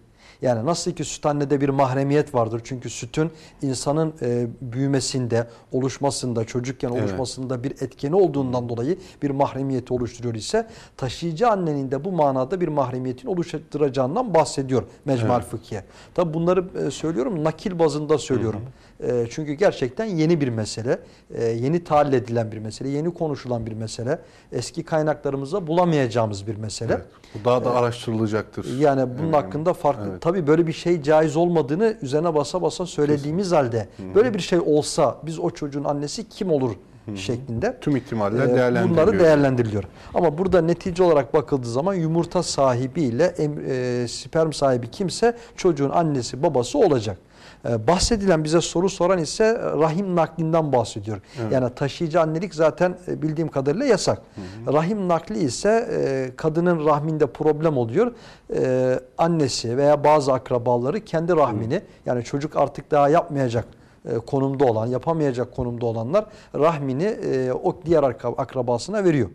Yani nasıl ki süt annede bir mahremiyet vardır. Çünkü sütün insanın e, büyümesinde, oluşmasında, çocukken Evet. oluşmasında bir etkeni olduğundan dolayı bir mahremiyeti oluşturuyor ise taşıyıcı annenin de bu manada bir mahremiyetin oluşturacağından bahsediyor Mecmal Evet. Fıkhiye. Tabi bunları e, söylüyorum nakil bazında söylüyorum. E, çünkü gerçekten yeni bir mesele, e, yeni tahlil edilen bir mesele, yeni konuşulan bir mesele, eski kaynaklarımızda bulamayacağımız bir mesele. Evet. Bu daha da araştırılacaktır. Yani bunun Evet. hakkında farklı Evet. tabii böyle bir şey caiz olmadığını üzerine basa basa söylediğimiz halde böyle bir şey olsa biz o çocuğun annesi kim olur şeklinde Tüm ihtimaller e, değerlendiriliyor. bunları değerlendiriliyor. Ama burada netice olarak bakıldığı zaman yumurta sahibiyle e, sperm sahibi kimse çocuğun annesi babası olacak. E, bahsedilen bize soru soran ise e, rahim naklinden bahsediyor. Yani taşıyıcı annelik zaten e, bildiğim kadarıyla yasak. Rahim nakli ise e, kadının rahminde problem oluyor. Annesi veya bazı akrabaları kendi rahmini yani çocuk artık daha yapmayacak konumda olan, yapamayacak konumda olanlar rahmini o diğer akra- akrabasına veriyor.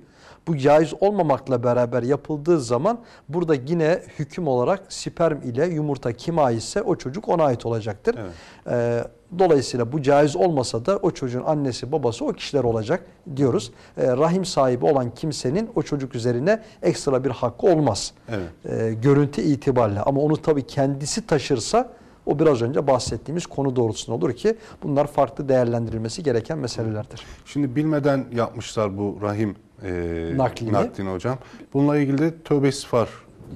Bu caiz olmamakla beraber yapıldığı zaman burada yine hüküm olarak sperm ile yumurta kime aitse o çocuk ona ait olacaktır. Evet. Ee, dolayısıyla bu caiz olmasa da o çocuğun annesi babası o kişiler olacak diyoruz. Ee, rahim sahibi olan kimsenin o çocuk üzerine ekstra bir hakkı olmaz. Evet. Ee, görüntü itibariyle ama onu tabii kendisi taşırsa o biraz önce bahsettiğimiz konu doğrultusunda olur ki bunlar farklı değerlendirilmesi gereken meselelerdir. Şimdi bilmeden yapmışlar bu rahim e, Naklini. naklini hocam. Bununla ilgili de tövbe istiğfar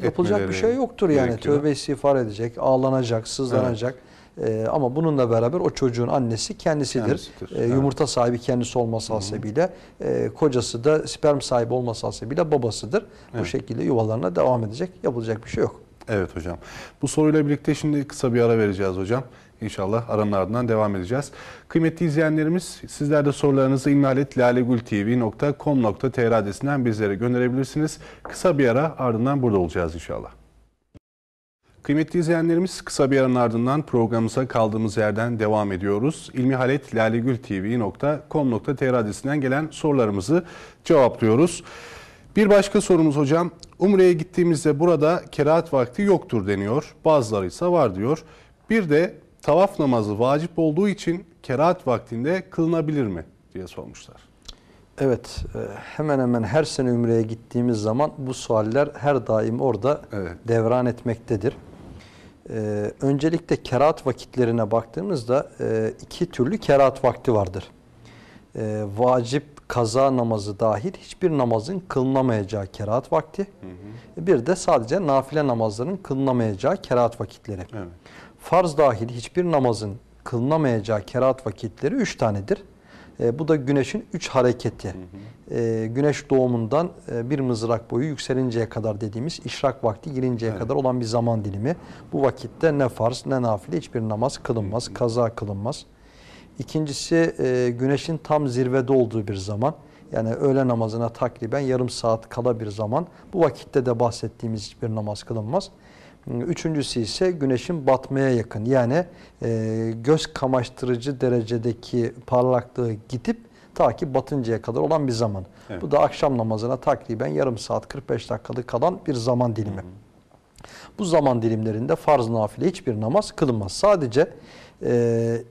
Yapılacak bir şey yoktur yani. gerekiyor. Tövbe istiğfar edecek, ağlanacak, sızlanacak. Ee, ama bununla beraber o çocuğun annesi kendisidir. Kendisidir, Ee, evet. Yumurta sahibi kendisi olması hasebiyle, e, kocası da sperm sahibi olması hasebiyle babasıdır. Bu Evet. şekilde yuvalarına devam edecek. Yapılacak bir şey yok. Evet hocam. Bu soruyla birlikte şimdi kısa bir ara vereceğiz hocam. İnşallah aranın ardından devam edeceğiz. Kıymetli izleyenlerimiz sizler de sorularınızı ilmihaletlalegultv.com.tr adresinden bizlere gönderebilirsiniz. Kısa bir ara ardından burada olacağız inşallah. Kıymetli izleyenlerimiz kısa bir aranın ardından programımıza kaldığımız yerden devam ediyoruz. ilmihaletlalegultv.com.tr adresinden gelen sorularımızı cevaplıyoruz. Bir başka sorumuz hocam. Umre'ye gittiğimizde burada kerahat vakti yoktur deniyor. Bazıları ise var diyor. Bir de tavaf namazı vacip olduğu için kerahat vaktinde kılınabilir mi diye sormuşlar. Evet, e, hemen hemen her sene Ümre'ye gittiğimiz zaman bu sualler her daim orada Evet. devran etmektedir. E, öncelikle kerahat vakitlerine baktığımızda e, iki türlü kerahat vakti vardır. E, vacip kaza namazı dahil hiçbir namazın kılınamayacağı kerahat vakti. Bir de sadece nafile namazların kılınamayacağı kerahat vakitleri. Evet. Farz dahil hiçbir namazın kılınamayacağı kerahat vakitleri üç tanedir. E, bu da güneşin üç hareketi. E, güneş doğumundan e, bir mızrak boyu yükselinceye kadar dediğimiz işrak vakti girinceye kadar olan bir zaman dilimi. Bu vakitte ne farz ne nafile hiçbir namaz kılınmaz, kaza kılınmaz. İkincisi e, güneşin tam zirvede olduğu bir zaman. Yani öğle namazına takriben yarım saat kala bir zaman. Bu vakitte de bahsettiğimiz hiçbir namaz kılınmaz. Üçüncüsü ise güneşin batmaya yakın. Yani e, göz kamaştırıcı derecedeki parlaklığı gidip ta ki batıncaya kadar olan bir zaman. Evet. Bu da akşam namazına takriben yarım saat 45 dakikalık kalan bir zaman dilimi. Bu zaman dilimlerinde farz nafile hiçbir namaz kılınmaz. Sadece e,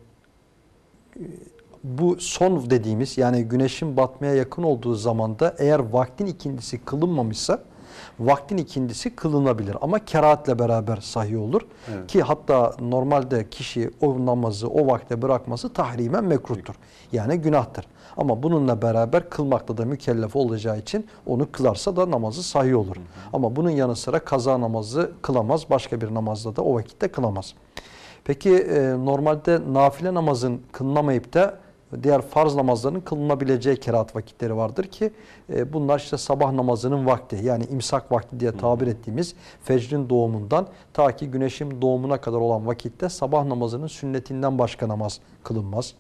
bu son dediğimiz yani güneşin batmaya yakın olduğu zamanda eğer vaktin ikindisi kılınmamışsa vaktin ikindisi kılınabilir ama kerahatle beraber sahih olur. Evet. Ki hatta normalde kişi o namazı o vakte bırakması tahrimen mekruhtur. Yani günahtır. Ama bununla beraber kılmakta da mükellef olacağı için onu kılarsa da namazı sahih olur. Ama bunun yanı sıra kaza namazı kılamaz. Başka bir namazda da o vakitte kılamaz. Peki e, normalde nafile namazın kılınamayıp da diğer farz namazların kılınabileceği kerahat vakitleri vardır ki e, bunlar işte sabah namazının vakti yani imsak vakti diye tabir ettiğimiz fecrin doğumundan ta ki güneşin doğumuna kadar olan vakitte sabah namazının sünnetinden başka namaz kılınmaz.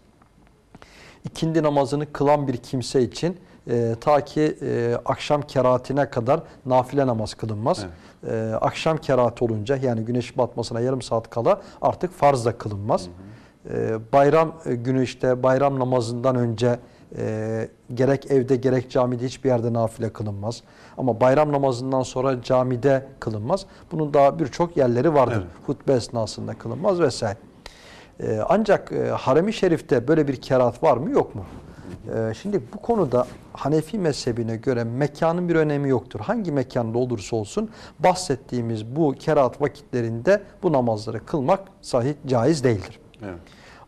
İkindi namazını kılan bir kimse için e, ta ki e, akşam kerahatine kadar nafile namaz kılınmaz. E, akşam kerahati olunca yani güneş batmasına yarım saat kala artık farz da kılınmaz. E, bayram günü işte bayram namazından önce e, gerek evde gerek camide hiçbir yerde nafile kılınmaz. Ama bayram namazından sonra camide kılınmaz. Bunun daha birçok yerleri vardır. Evet. Hutbe esnasında kılınmaz vesaire. Ee, ancak e, Harem-i Şerif'te böyle bir kerahat var mı yok mu? Ee, şimdi bu konuda Hanefi mezhebine göre mekanın bir önemi yoktur. Hangi mekanda olursa olsun bahsettiğimiz bu kerahat vakitlerinde bu namazları kılmak sahih caiz değildir. Evet.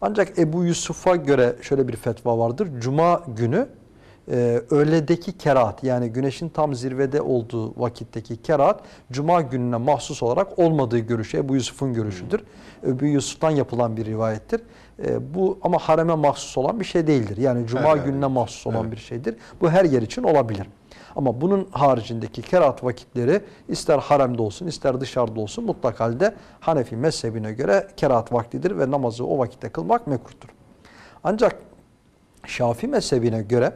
Ancak Ebu Yusuf'a göre şöyle bir fetva vardır. Cuma günü e, öğledeki kerahat yani güneşin tam zirvede olduğu vakitteki kerahat Cuma gününe mahsus olarak olmadığı görüşü Ebu Yusuf'un görüşüdür. Ebu Yusuf'tan yapılan bir rivayettir. E, bu ama hareme mahsus olan bir şey değildir. Yani Cuma yer gününe mahsus olan Evet. bir şeydir. Bu her yer için olabilir. Ama bunun haricindeki kerahat vakitleri ister haremde olsun ister dışarıda olsun mutlak halde Hanefi mezhebine göre kerahat vaktidir ve namazı o vakitte kılmak mekruhtur. Ancak Şafi mezhebine göre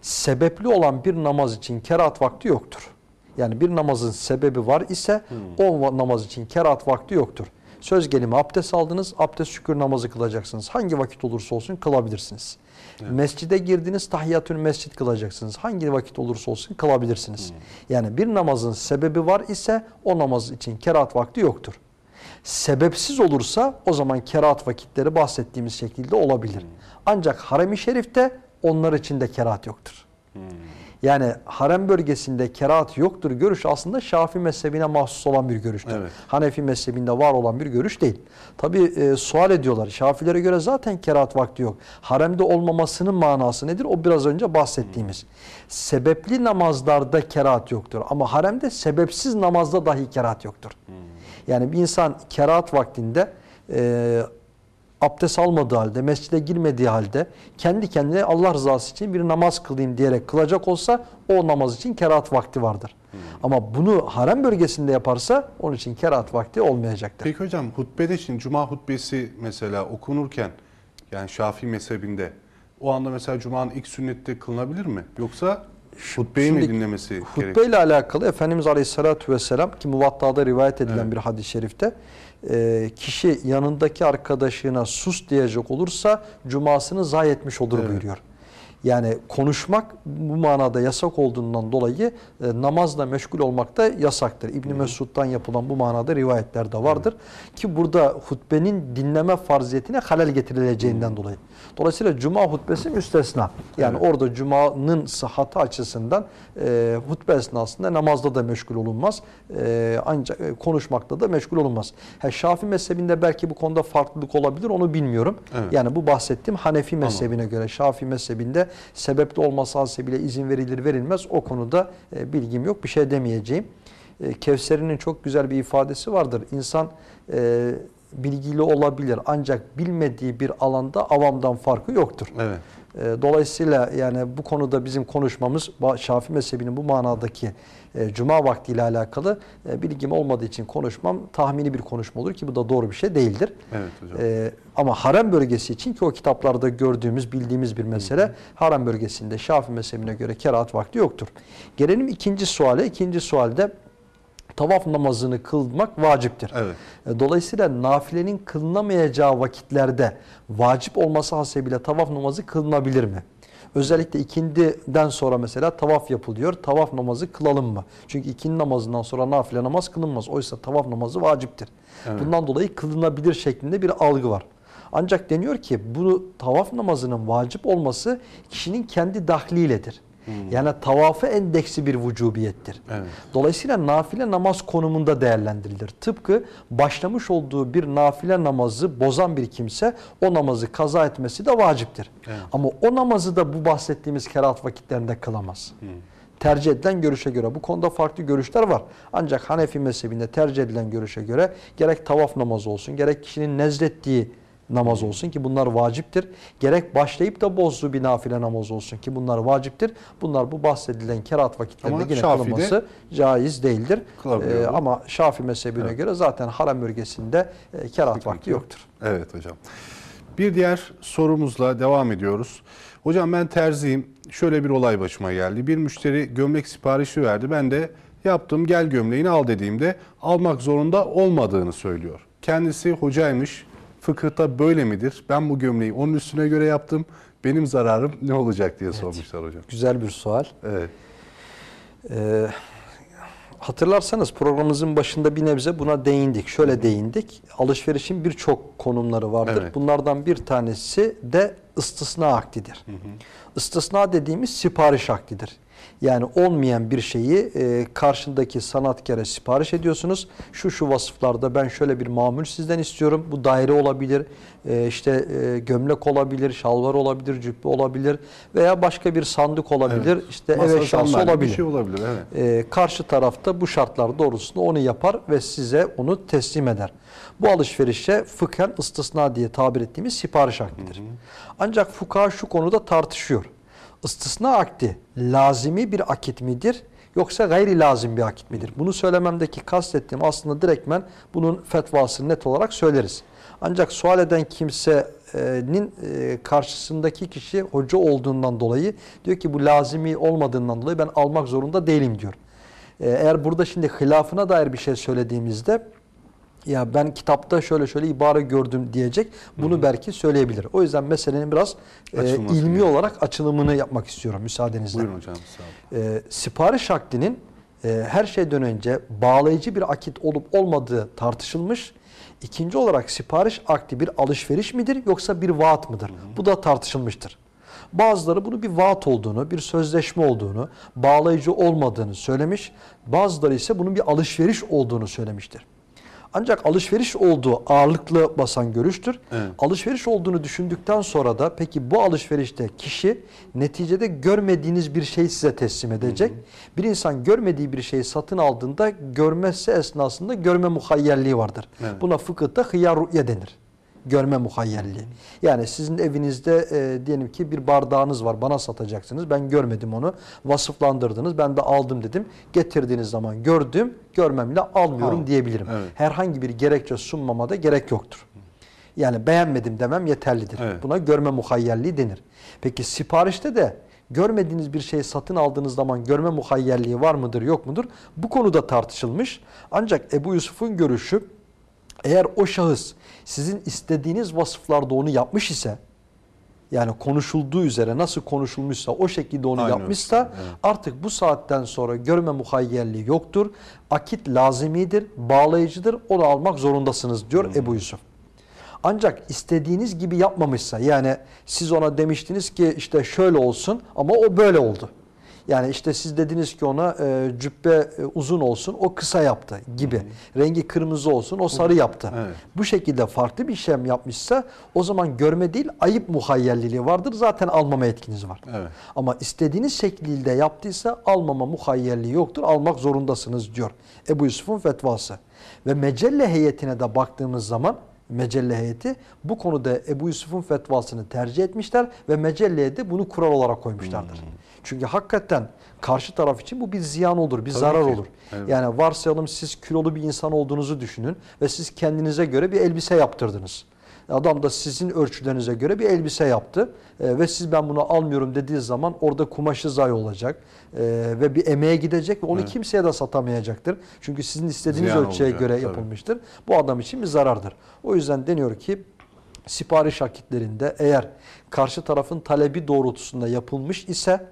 sebepli olan bir namaz için kerahat vakti yoktur. Yani bir namazın sebebi var ise o va- namaz için kerahat vakti yoktur. Söz gelimi abdest aldınız, abdest şükür namazı kılacaksınız. Hangi vakit olursa olsun kılabilirsiniz. Mescide girdiniz, tahiyyatül mescid kılacaksınız. Hangi vakit olursa olsun kılabilirsiniz. Yani bir namazın sebebi var ise o namaz için kerahat vakti yoktur. Sebepsiz olursa o zaman kerahat vakitleri bahsettiğimiz şekilde olabilir. Ancak harem-i şerifte onlar için de kerahat yoktur. Yani harem bölgesinde kerahat yoktur görüş aslında Şafi mezhebine mahsus olan bir görüştür. Evet. Hanefi mezhebinde var olan bir görüş değil. Tabi e, sual ediyorlar. Şafilere göre zaten kerahat vakti yok. Haremde olmamasının manası nedir? O biraz önce bahsettiğimiz. Sebepli namazlarda kerahat yoktur. Ama haremde sebepsiz namazda dahi kerahat yoktur. Yani bir insan kerahat vaktinde e, abdest almadığı halde, mescide girmediği halde kendi kendine Allah rızası için bir namaz kılayım diyerek kılacak olsa o namaz için kerahat vakti vardır. Ama bunu harem bölgesinde yaparsa onun için kerahat vakti olmayacaktır. Peki hocam hutbede için cuma hutbesi mesela okunurken yani Şafii mezhebinde o anda mesela cumanın ilk sünneti kılınabilir mi? Yoksa hutbeyi mi Şimdi dinlemesi Hutbe gerekiyor? ile alakalı Efendimiz Aleyhisselatü Vesselam ki muvattada rivayet edilen Evet. bir hadis-i şerifte e, kişi yanındaki arkadaşına sus diyecek olursa cumasını zayi etmiş olur Evet. buyuruyor. Yani konuşmak bu manada yasak olduğundan dolayı e, namazla meşgul olmak da yasaktır. İbn Mesud'dan yapılan bu manada rivayetler de vardır. Ki burada hutbenin dinleme farziyetine halel getirileceğinden dolayı. Dolayısıyla cuma hutbesi müstesna. Yani Evet. orada cumanın sıhhati açısından e, hutbe esnasında namazda da meşgul olunmaz. E, ancak e, konuşmakta da meşgul olunmaz. Ha, Şafi mezhebinde belki bu konuda farklılık olabilir onu bilmiyorum. Evet. Yani bu bahsettiğim Hanefi mezhebine göre Şafi mezhebinde sebepli olması hasebiyle izin verilir verilmez. O konuda e, bilgim yok bir şey demeyeceğim. E, Kevser'in çok güzel bir ifadesi vardır. İnsan e, bilgili olabilir ancak bilmediği bir alanda avamdan farkı yoktur. Evet. E, Dolayısıyla yani bu konuda bizim konuşmamız Şafii mezhebinin bu manadaki e, cuma vaktiyle alakalı e, bilgim olmadığı için konuşmam tahmini bir konuşma olur ki bu da doğru bir şey değildir. Evet hocam. E, ama harem bölgesi için ki o kitaplarda gördüğümüz, bildiğimiz bir mesele harem bölgesinde Şafii mezhebine göre kerahat vakti yoktur. Gelelim ikinci suale. İkinci sualde tavaf namazını kılmak vaciptir. Evet. E, Dolayısıyla nafilenin kılınamayacağı vakitlerde vacip olması hasebiyle tavaf namazı kılınabilir mi? Özellikle ikindiden sonra mesela tavaf yapılıyor. Tavaf namazı kılalım mı? Çünkü ikindi namazından sonra nafile namaz kılınmaz. Oysa tavaf namazı vaciptir. Evet. Bundan dolayı kılınabilir şeklinde bir algı var. Ancak deniyor ki bu tavaf namazının vacip olması kişinin kendi dahliyledir. Yani tavafı endeksi bir vücubiyettir. Evet. Dolayısıyla nafile namaz konumunda değerlendirilir. Tıpkı başlamış olduğu bir nafile namazı bozan bir kimse o namazı kaza etmesi de vaciptir. Evet. Ama o namazı da bu bahsettiğimiz kerahat vakitlerinde kılamaz. Tercih edilen görüşe göre. Bu konuda farklı görüşler var. Ancak Hanefi mezhebinde tercih edilen görüşe göre gerek tavaf namazı olsun, gerek kişinin nezlettiği namaz olsun ki bunlar vaciptir. Gerek başlayıp da bozduğu bir nafile namaz olsun ki bunlar vaciptir. Bunlar bu bahsedilen kerahat vakitlerinde Ama yine Şafii'de kılınması caiz değildir. Ee, ama Şafii mezhebine Evet. göre zaten harem bölgesinde e, kerahat Sıkıntı vakti yok. yoktur. Evet hocam. Bir diğer sorumuzla devam ediyoruz. Hocam ben terziyim. Şöyle bir olay başıma geldi. Bir müşteri gömlek siparişi verdi. Ben de yaptım gel gömleğini al dediğimde almak zorunda olmadığını söylüyor. Kendisi hocaymış. Fıkıhta böyle midir? Ben bu gömleği onun üstüne göre yaptım. Benim zararım ne olacak diye sormuşlar hocam. Güzel bir sual. Evet. Ee, hatırlarsanız programımızın başında bir nebze buna değindik. Şöyle değindik. Alışverişin birçok konumları vardır. Evet. Bunlardan bir tanesi de istisna akdidir. İstisna dediğimiz sipariş akdidir. Yani olmayan bir şeyi e, karşındaki sanatkara sipariş ediyorsunuz. Şu şu vasıflarda ben şöyle bir mamul sizden istiyorum. Bu daire olabilir, e, işte e, gömlek olabilir, şalvar olabilir, cübbe olabilir veya başka bir sandık olabilir. Evet. İşte Masa, ev eşyası olabilir. Bir şey olabilir evet. Ee, karşı tarafta bu şartlar doğrultusunda onu yapar ve size onu teslim eder. Bu alışverişe fıkhen istisna diye tabir ettiğimiz sipariş akdidir. Ancak fukaha şu konuda tartışıyor. İstisna akdi lazimi bir akit midir yoksa gayri lazım bir akit midir? Bunu söylememdeki kastettiğim aslında direktmen bunun fetvasını net olarak söyleriz. Ancak sual eden kimsenin e, karşısındaki kişi hoca olduğundan dolayı diyor ki bu lazimi olmadığından dolayı ben almak zorunda değilim diyor. E, Eğer burada şimdi hilafına dair bir şey söylediğimizde ya ben kitapta şöyle şöyle ibare gördüm diyecek. Bunu belki söyleyebilir. O yüzden meselenin biraz e, ilmi gerekiyor. olarak açılımını yapmak istiyorum müsaadenizle. Buyurun hocam sağ olun. E, sipariş akdinin e, her şeyden önce bağlayıcı bir akit olup olmadığı tartışılmış. İkinci olarak sipariş akdi bir alışveriş midir yoksa bir vaat mıdır? Bu da tartışılmıştır. Bazıları bunu bir vaat olduğunu, bir sözleşme olduğunu, bağlayıcı olmadığını söylemiş. Bazıları ise bunun bir alışveriş olduğunu söylemiştir. Ancak alışveriş olduğu ağırlıklı basan görüştür. Evet. Alışveriş olduğunu düşündükten sonra da peki bu alışverişte kişi neticede görmediğiniz bir şey size teslim edecek. Bir insan görmediği bir şeyi satın aldığında görmesi esnasında görme muhayyerliği vardır. Evet. Buna fıkıhta hıyar ru'ye denir. Görme muhayyerliği. Yani sizin evinizde e, diyelim ki bir bardağınız var bana satacaksınız. Ben görmedim onu. Vasıflandırdınız. Ben de aldım dedim. Getirdiğiniz zaman gördüm. Görmemle almıyorum Al. diyebilirim. Evet. Herhangi bir gerekçe sunmama da gerek yoktur. Yani beğenmedim demem yeterlidir. Evet. Buna görme muhayyerliği denir. Peki siparişte de görmediğiniz bir şeyi satın aldığınız zaman görme muhayyerliği var mıdır yok mudur? Bu konuda tartışılmış. Ancak Ebu Yusuf'un görüşü eğer o şahıs sizin istediğiniz vasıflarda onu yapmış ise yani konuşulduğu üzere nasıl konuşulmuşsa o şekilde onu Aynı yapmışsa evet. artık bu saatten sonra görme muhayyerliği yoktur. Akit lazimidir, bağlayıcıdır. Onu almak zorundasınız diyor Hmm. Ebu Yusuf. Ancak istediğiniz gibi yapmamışsa yani siz ona demiştiniz ki işte şöyle olsun ama o böyle oldu. Yani işte siz dediniz ki ona e, cübbe e, uzun olsun o kısa yaptı gibi. Rengi kırmızı olsun o sarı yaptı. Evet. Bu şekilde farklı bir işlem yapmışsa o zaman görme değil ayıp muhayyerliliği vardır. Zaten almama etkiniz var. Evet. Ama istediğiniz şekilde yaptıysa almama muhayyerliği yoktur. Almak zorundasınız diyor Ebu Yusuf'un fetvası. Ve Mecelle heyetine de baktığımız zaman Mecelle heyeti bu konuda Ebu Yusuf'un fetvasını tercih etmişler ve Mecelle'ye de bunu kural olarak koymuşlardır. Hmm. Çünkü hakikaten karşı taraf için bu bir ziyan olur, bir Tabii zarar ki. olur. Evet. Yani varsayalım siz kilolu bir insan olduğunuzu düşünün ve siz kendinize göre bir elbise yaptırdınız. Adam da sizin ölçülerinize göre bir elbise yaptı e, ve siz ben bunu almıyorum dediği zaman orada kumaşı zayi olacak e, ve bir emeğe gidecek ve onu Evet. kimseye de satamayacaktır. Çünkü sizin istediğiniz Ziyan ölçüye olacak, göre tabii. yapılmıştır. Bu adam için bir zarardır. O yüzden deniyor ki sipariş akitlerinde eğer karşı tarafın talebi doğrultusunda yapılmış ise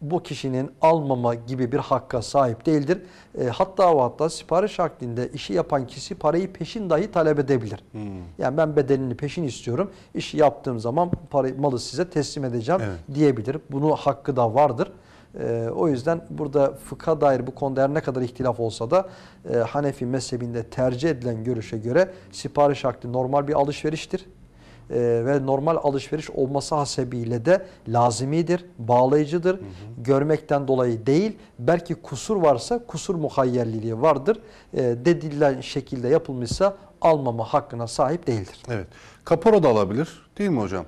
bu kişinin almama gibi bir hakka sahip değildir. E, hatta ve hatta sipariş akdinde işi yapan kişi parayı peşin dahi talep edebilir. Hmm. Yani ben bedelini peşin istiyorum. İşi yaptığım zaman parayı, malı size teslim edeceğim Evet. diyebilir. Bunu hakkı da vardır. E, o yüzden burada fıkha dair bu konuda her ne kadar ihtilaf olsa da e, Hanefi mezhebinde tercih edilen görüşe göre sipariş akdi normal bir alışveriştir. Ee, ve normal alışveriş olması hasebiyle de lazimidir, bağlayıcıdır. Görmekten dolayı değil, belki kusur varsa kusur muhayyerliliği vardır. Ee, dedilen şekilde yapılmışsa almama hakkına sahip değildir. Evet. Kapora da alabilir değil mi hocam?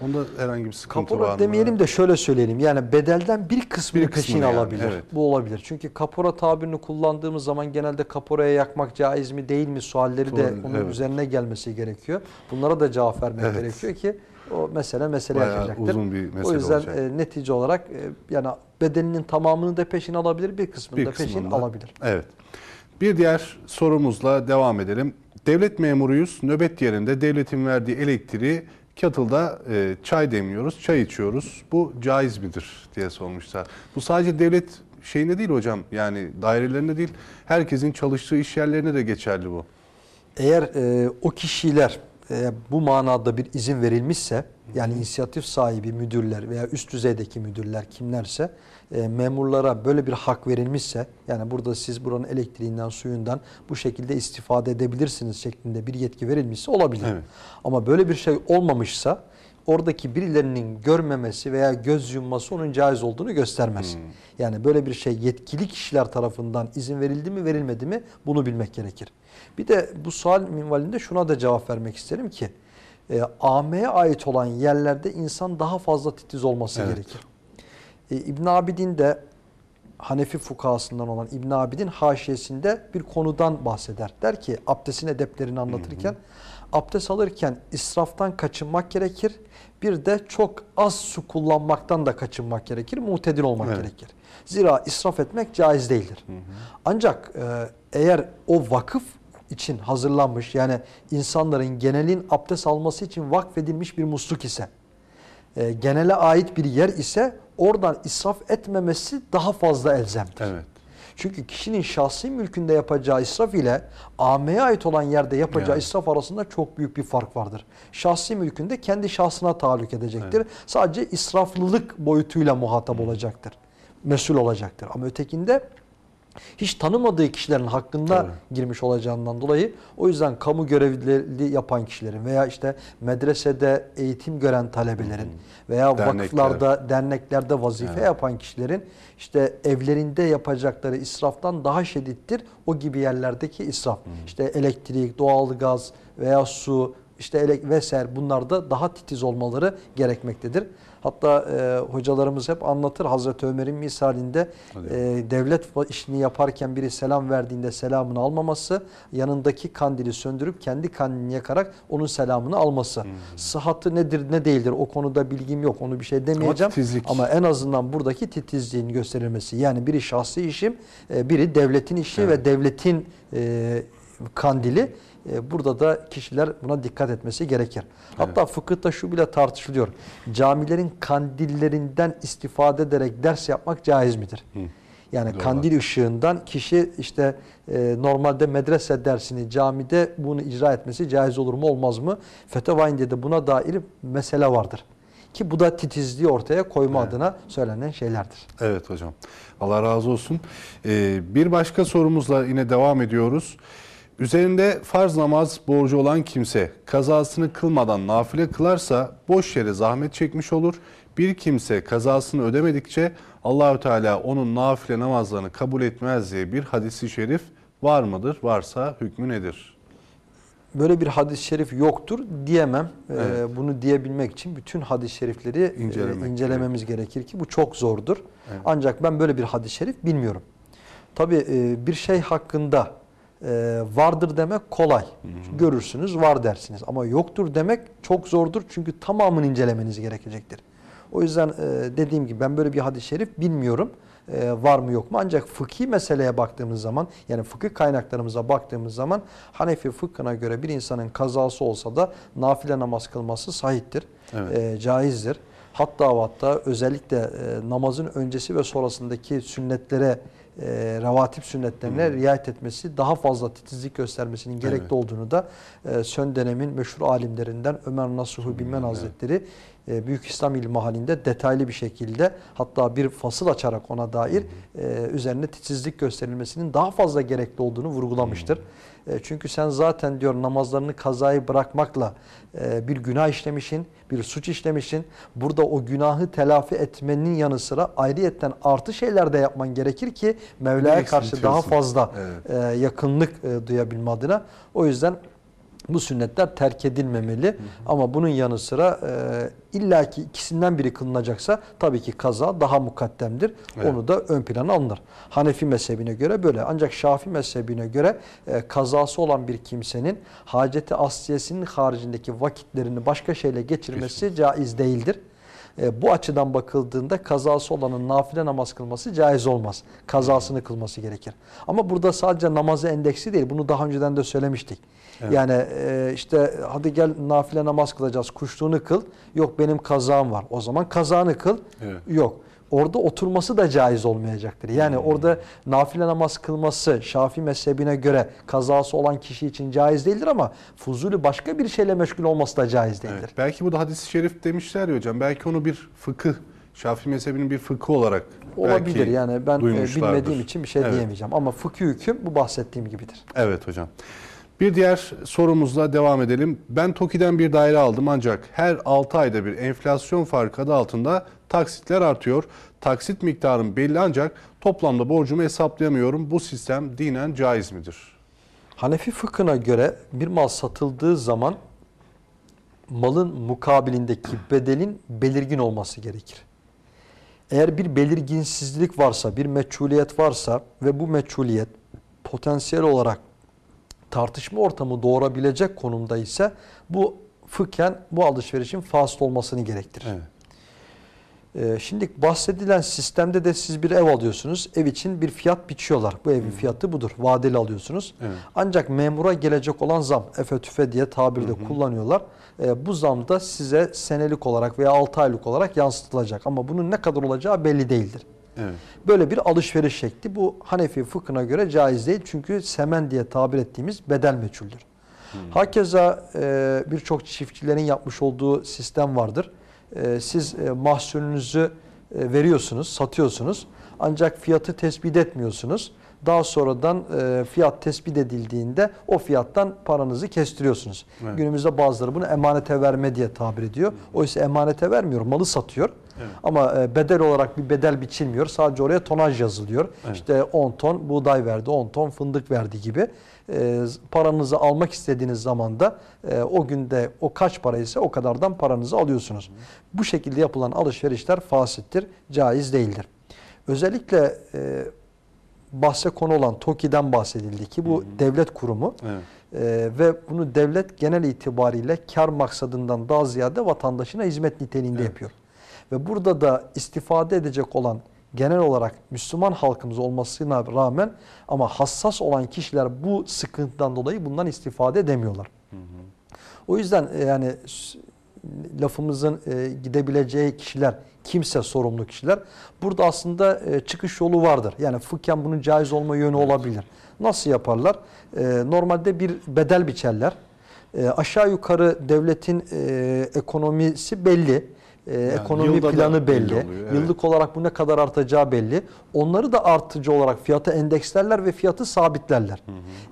Onda herhangi bir sıkıntı var Kapora mı? demeyelim de şöyle söyleyelim. Yani bedelden bir kısmını, Bir kısmını peşin yani, alabilir. evet. Bu olabilir. Çünkü kapora tabirini kullandığımız zaman genelde kaporaya yakmak caiz mi değil mi sualleri de Sual, onun evet. üzerine gelmesi gerekiyor. Bunlara da cevap vermek Evet. gerekiyor ki o mesele mesele yaşayacaktır. uzun bir mesele o yüzden olacak. e, netice olarak e, yani bedelinin tamamını da peşin alabilir, bir kısmını Bir da peşin kısmında. alabilir. Evet. Bir diğer sorumuzla devam edelim. Devlet memuruyuz. Nöbet yerinde devletin verdiği elektriği kettle'da e, çay demliyoruz, çay içiyoruz. Bu caiz midir diye sormuşlar. Bu sadece devlet şeyinde değil hocam. Yani dairelerinde değil. Herkesin çalıştığı iş yerlerine de geçerli bu. Eğer e, o kişiler e, bu manada bir izin verilmişse yani inisiyatif sahibi müdürler veya üst düzeydeki müdürler kimlerse e, memurlara böyle bir hak verilmişse yani burada siz buranın elektriğinden suyundan bu şekilde istifade edebilirsiniz şeklinde bir yetki verilmişse olabilir. Evet. Ama böyle bir şey olmamışsa oradaki birilerinin görmemesi veya göz yumması onun caiz olduğunu göstermez. Yani böyle bir şey yetkili kişiler tarafından izin verildi mi verilmedi mi bunu bilmek gerekir. Bir de bu sual minvalinde şuna da cevap vermek isterim ki e, AM'ye ait olan yerlerde insan daha fazla titiz olması Evet. gerekir. E, İbn Abidin de Hanefi fukahasından olan İbn Abidin haşiyesinde bir konudan bahseder. Der ki abdestin edeplerini anlatırken abdest alırken israftan kaçınmak gerekir. Bir de çok az su kullanmaktan da kaçınmak gerekir. Mutedil olmak Evet. gerekir. Zira israf etmek caiz değildir. Ancak e, eğer o vakıf için hazırlanmış yani insanların genelin abdest alması için vakfedilmiş bir musluk ise e, genele ait bir yer ise oradan israf etmemesi daha fazla elzemdir. Evet. Çünkü kişinin şahsi mülkünde yapacağı israf ile ameye ait olan yerde yapacağı Yani. israf arasında çok büyük bir fark vardır. Şahsi mülkünde kendi şahsına tahallük edecektir. Sadece israflılık boyutuyla muhatap olacaktır. Mesul olacaktır. Ama ötekinde hiç tanımadığı kişilerin hakkında Tabii. girmiş olacağından dolayı o yüzden kamu görevlileri yapan kişilerin veya işte medresede eğitim gören talebelerin veya Dernekler. vakıflarda, derneklerde vazife Evet. yapan kişilerin işte evlerinde yapacakları israftan daha şiddettir o gibi yerlerdeki israf. İşte elektrik, doğalgaz veya su, işte vesaire bunlarda daha titiz olmaları gerekmektedir. Hatta e, hocalarımız hep anlatır Hazreti Ömer'in misalinde e, devlet işini yaparken biri selam verdiğinde selamını almaması, yanındaki kandili söndürüp kendi kandilini yakarak onun selamını alması. Sıhhatı nedir ne değildir o konuda bilgim yok onu bir şey demeyeceğim. titizlik. Ama en azından buradaki titizliğin gösterilmesi. Yani biri şahsi işim, e, biri devletin işi Evet. ve devletin e, kandili. E, Burada da kişiler buna dikkat etmesi gerekir. Hatta fıkıhta şu bile tartışılıyor. Camilerin kandillerinden istifade ederek ders yapmak caiz midir? Yani Doğru. kandil ışığından kişi işte e, normalde medrese dersini camide bunu icra etmesi caiz olur mu olmaz mı? Fetevayinde de buna dair mesele vardır. Ki bu da titizliği ortaya koyma Evet. adına söylenen şeylerdir. Evet hocam. Allah razı olsun. Ee, bir başka sorumuzla yine devam ediyoruz. Üzerinde farz namaz borcu olan kimse kazasını kılmadan nafile kılarsa boş yere zahmet çekmiş olur. Bir kimse kazasını ödemedikçe Allahü Teala onun nafile namazlarını kabul etmez diye bir hadisi şerif var mıdır? Varsa hükmü nedir? Böyle bir hadis-i şerif yoktur diyemem. Ee, Evet. bunu diyebilmek için bütün hadis-i şerifleri e, İncelemek incelememiz gerekir ki bu çok zordur. Evet. Ancak ben böyle bir hadis-i şerif bilmiyorum. Tabi bir şey hakkında e, vardır demek kolay. Görürsünüz var dersiniz. Ama yoktur demek çok zordur. Çünkü tamamını incelemeniz gerekecektir. O yüzden e, dediğim gibi ben böyle bir hadis-i şerif bilmiyorum. E, var mı yok mu? Ancak fıkhi meseleye baktığımız zaman yani fıkıh kaynaklarımıza baktığımız zaman Hanefi fıkhına göre bir insanın kazası olsa da nafile namaz kılması sahiptir. Evet. E, caizdir. Hatta hatta özellikle e, namazın öncesi ve sonrasındaki sünnetlere e, revatip sünnetlerine riayet etmesi daha fazla titizlik göstermesinin gerekli Evet. olduğunu da e, son dönemin meşhur alimlerinden Ömer Nasuhu Bilmen Evet. Hazretleri e, Büyük İslam İlmi halinde detaylı bir şekilde hatta bir fasıl açarak ona dair e, üzerine titizlik gösterilmesinin daha fazla gerekli olduğunu vurgulamıştır. E, çünkü sen zaten diyor namazlarını kazayı bırakmakla e, bir günah işlemişsin, bir suç işlemişsin. Burada o günahı telafi etmenin yanı sıra ayrıyetten artı şeyler de yapman gerekir ki Mevla'ya karşı daha fazla Evet. e, yakınlık e, duyabilme adına. O yüzden bu sünnetler terk edilmemeli. Ama bunun yanı sıra e, illaki ikisinden biri kılınacaksa tabii ki kaza daha mukaddemdir. Evet. Onu da ön plana alınır. Hanefi mezhebine göre böyle. Ancak Şafii mezhebine göre e, kazası olan bir kimsenin haceti asliyesinin haricindeki vakitlerini başka şeyle geçirmesi caiz değildir. E, bu açıdan bakıldığında kazası olanın nafile namaz kılması caiz olmaz. Kazasını kılması gerekir. Ama burada sadece namazı endeksi değil. Bunu daha önceden de söylemiştik. Evet. Yani e, işte hadi gel nafile namaz kılacağız. Kuşluğunu kıl. Yok benim kazağım var. O zaman kazağını kıl. Evet. Yok. Orada oturması da caiz olmayacaktır. Yani Hmm. orada nafile namaz kılması Şafii mezhebine göre kazası olan kişi için caiz değildir ama fuzuli başka bir şeyle meşgul olması da caiz değildir. Evet. Belki bu da hadis-i şerif demişler ya hocam. Belki onu bir fıkıh, Şafii mezhebinin bir fıkhı olarak Olabilir yani ben e, bilmediğim için bir şey Evet. diyemeyeceğim. Ama fıkhi hüküm bu bahsettiğim gibidir. Evet hocam. Bir diğer sorumuzla devam edelim. Ben TOKİ'den bir daire aldım ancak her 6 ayda bir enflasyon farkı adı altında taksitler artıyor. Taksit miktarım belli ancak toplamda borcumu hesaplayamıyorum. Bu sistem dinen caiz midir? Hanefi fıkhına göre bir mal satıldığı zaman malın mukabilindeki bedelin belirgin olması gerekir. Eğer bir belirginsizlik varsa, bir meçhuliyet varsa ve bu meçhuliyet potansiyel olarak tartışma ortamı doğurabilecek konumda ise bu fıkhen bu alışverişin fasıl olmasını gerektirir. Evet. Ee, şimdi bahsedilen sistemde de siz bir ev alıyorsunuz. Ev için bir fiyat biçiyorlar. Bu evin fiyatı budur. Vadeli alıyorsunuz. Evet. Ancak memura gelecek olan zam, efe tüfe diye tabirde kullanıyorlar. Ee, bu zam da size senelik olarak veya 6 aylık olarak yansıtılacak. Ama bunun ne kadar olacağı belli değildir. Evet. Böyle bir alışveriş şekli bu Hanefi fıkhına göre caiz değil. Çünkü semen diye tabir ettiğimiz bedel meçhuldür. Hakeza e, birçok çiftçilerin yapmış olduğu sistem vardır. E, siz e, mahsulünüzü e, veriyorsunuz, satıyorsunuz. Ancak fiyatı tespit etmiyorsunuz. Daha sonradan e, fiyat tespit edildiğinde o fiyattan paranızı kestiriyorsunuz. Evet. Günümüzde bazıları bunu emanete verme diye tabir ediyor. Oysa emanete vermiyor, malı satıyor. Ama e, bedel olarak bir bedel biçilmiyor. Sadece oraya tonaj yazılıyor. Evet. İşte 10 ton buğday verdi, 10 ton fındık verdi gibi. E, paranızı almak istediğiniz zaman da e, o günde o kaç para ise o kadardan paranızı alıyorsunuz. Bu şekilde yapılan alışverişler fasittir, caiz değildir. Özellikle e, bahse konu olan TOKİ'den bahsedildi ki bu devlet kurumu. Evet. Ee, ve bunu devlet genel itibariyle kar maksadından daha ziyade vatandaşına hizmet niteliğinde Evet. yapıyor. Ve burada da istifade edecek olan genel olarak Müslüman halkımız olmasına rağmen ama hassas olan kişiler bu sıkıntıdan dolayı bundan istifade edemiyorlar. O yüzden e, yani lafımızın e, gidebileceği kişiler kimse sorumlu kişiler. Burada aslında e, çıkış yolu vardır. Yani fıkhen bunun caiz olma yönü olabilir. Nasıl yaparlar? E, Normalde bir bedel biçerler. E, Aşağı yukarı devletin e, ekonomisi belli. E, ekonomi yılda da planı belli belli. oluyor, evet. Yıllık olarak bu ne kadar artacağı belli. Onları da artıcı olarak fiyata endekslerler ve fiyatı sabitlerler.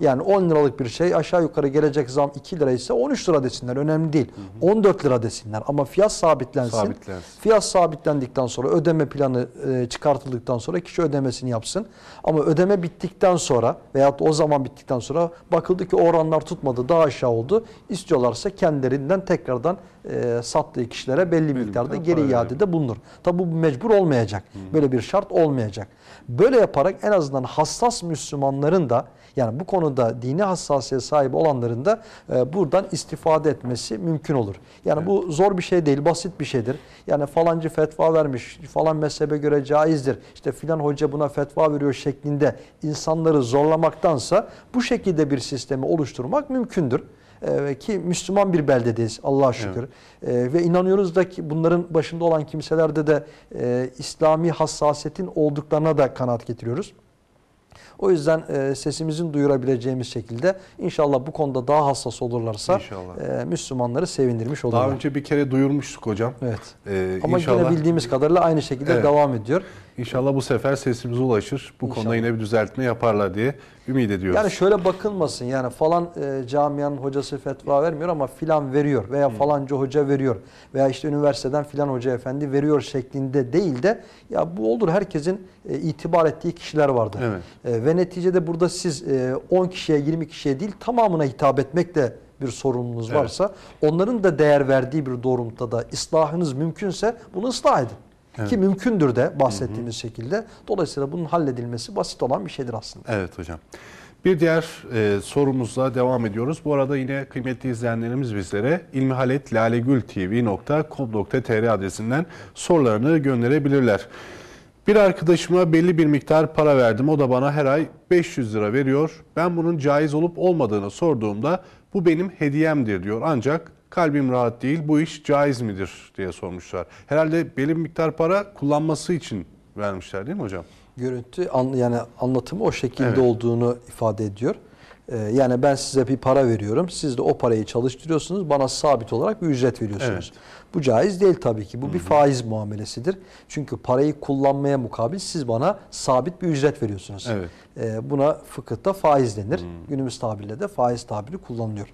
Yani 10 liralık bir şey aşağı yukarı gelecek zam 2 lira ise 13 lira desinler önemli değil. 14 lira desinler ama fiyat sabitlensin. Sabitlensin. Fiyat sabitlendikten sonra ödeme planı e, çıkartıldıktan sonra kişi ödemesini yapsın. Ama ödeme bittikten sonra veyahut o zaman bittikten sonra bakıldı ki oranlar tutmadı daha aşağı oldu. İstiyorlarsa kendilerinden tekrardan e, sattığı kişilere belli miktarda miktar geri para iadede bulunur. Tabi bu mecbur olmayacak. Böyle bir şart olmayacak. Böyle yaparak en azından hassas Müslümanların da yani bu konuda dini hassasiyet sahibi olanların da e, buradan istifade etmesi mümkün olur. Yani bu zor bir şey değil, basit bir şeydir. Yani falancı fetva vermiş, falan mezhebe göre caizdir. İşte filan hoca buna fetva veriyor şeklinde insanları zorlamaktansa bu şekilde bir sistemi oluşturmak mümkündür. Ee, ki Müslüman bir beldedeyiz Allah'a şükür. Ee, ve inanıyoruz da ki bunların başında olan kimselerde de e, İslami hassasiyetin olduklarına da kanaat getiriyoruz. O yüzden e, sesimizin duyurabileceğimiz şekilde inşallah bu konuda daha hassas olurlarsa İnşallah. e, Müslümanları sevindirmiş olurlar. Daha önce bir kere duyurmuştuk hocam. Evet. Ee, Ama inşallah, yine bildiğimiz kadarıyla aynı şekilde Evet. devam ediyor. İnşallah bu sefer sesimize ulaşır. Bu konuda İnşallah. yine bir düzeltme yaparlar diye ümit ediyoruz. Yani şöyle bakılmasın yani falan e, camianın hocası fetva vermiyor ama filan veriyor veya falanca hoca veriyor veya işte üniversiteden filan hoca efendi veriyor şeklinde değil de ya bu olur herkesin e, itibar ettiği kişiler vardır. Evet. E, ve neticede burada siz e, 10 kişiye 20 kişiye değil tamamına hitap etmekle bir sorumluluğunuz Evet. varsa onların da değer verdiği bir doğrultuda ıslahınız mümkünse bunu ıslah edin. Evet. Ki mümkündür de bahsettiğimiz şekilde. Dolayısıyla bunun halledilmesi basit olan bir şeydir aslında. Evet hocam. Bir diğer e, sorumuzla devam ediyoruz. Bu arada yine kıymetli izleyenlerimiz bizlere ilmihaletlalegültv.com.tr adresinden sorularını gönderebilirler. Bir arkadaşıma belli bir miktar para verdim. O da bana her ay 500 lira veriyor. Ben bunun caiz olup olmadığını sorduğumda bu benim hediyemdir diyor. Ancak kalbim rahat değil. Bu iş caiz midir diye sormuşlar. Herhalde belli bir miktar para kullanması için vermişler değil mi hocam? görüntü an, yani anlatımı o şekilde Evet. olduğunu ifade ediyor. Ee, yani ben size bir para veriyorum. Siz de o parayı çalıştırıyorsunuz. Bana sabit olarak bir ücret veriyorsunuz. Bu caiz değil tabii ki. Bu bir faiz muamelesidir. Çünkü parayı kullanmaya mukabil siz bana sabit bir ücret veriyorsunuz. Evet. Ee, buna fıkıhta faiz denir. Günümüz tabiriyle de faiz tabiri kullanılıyor.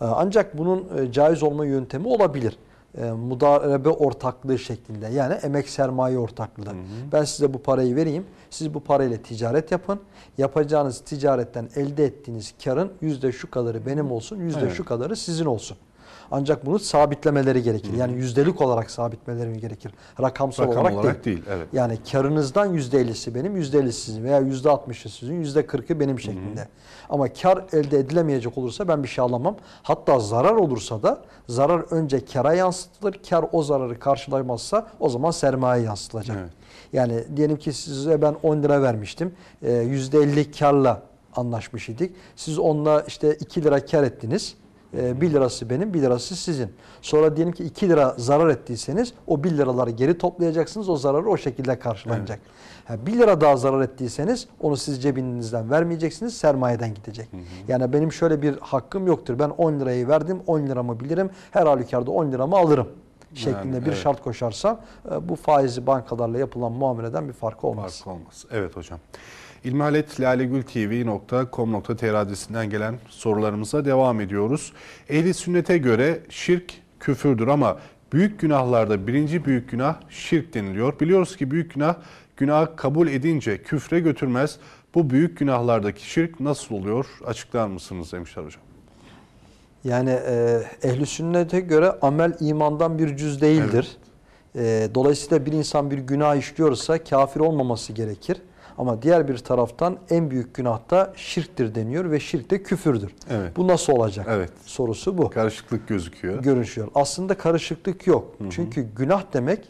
Ee, Ancak bunun e, caiz olma yöntemi olabilir. E, Mudarebe ortaklığı şeklinde yani emek sermaye ortaklığı. Ben size bu parayı vereyim. Siz bu parayla ticaret yapın. Yapacağınız ticaretten elde ettiğiniz karın yüzde şu kadarı benim olsun, yüzde Evet. şu kadarı sizin olsun. Ancak bunu sabitlemeleri gerekir. Yani yüzdelik olarak sabitmeleri gerekir. Rakamsal Rakam olarak, olarak değil. değil, evet. Yani karınızdan yüzde ellisi benim, yüzde ellisi sizin veya yüzde altmışı sizin, yüzde kırkı benim şeklinde. Ama kar elde edilemeyecek olursa ben bir şey alamam. Hatta zarar olursa da zarar önce kara yansıtılır. Kar o zararı karşılamazsa o zaman sermaye yansıtılacak. Evet. Yani diyelim ki size ben 10 lira vermiştim. Ee, %50 karla anlaşmış idik. Siz onunla işte 2 lira kar ettiniz. Ee, 1 lirası benim, 1 lirası sizin. Sonra diyelim ki 2 lira zarar ettiyseniz o 1 liraları geri toplayacaksınız. O zararı o şekilde karşılanacak. Ha, 1 lira daha zarar ettiyseniz onu siz cebinizden vermeyeceksiniz. Sermayeden gidecek. Yani benim şöyle bir hakkım yoktur. Ben 10 lirayı verdim. 10 liramı bilirim. Her halükarda 10 liramı alırım şeklinde bir evet. şart koşarsam e, bu faizli bankalarla yapılan muameleden bir farkı olmaz. Farkı olmaz. Evet hocam. ilmihaletlalegültv.com.tr adresinden gelen sorularımıza devam ediyoruz. Ehli sünnete göre şirk küfürdür ama büyük günahlarda birinci büyük günah şirk deniliyor. Biliyoruz ki büyük günah günah kabul edince küfre götürmez. Bu büyük günahlardaki şirk nasıl oluyor? Açıklar mısınız demişler hocam. Yani e, ehli sünnete göre amel imandan bir cüz değildir. E, dolayısıyla bir insan bir günah işliyorsa kafir olmaması gerekir. Ama diğer bir taraftan en büyük günah da şirktir deniyor ve şirk de küfürdür. Evet. Bu nasıl olacak? Evet. Sorusu bu. Karışıklık gözüküyor. görüşüyor. Aslında karışıklık yok. Çünkü günah demek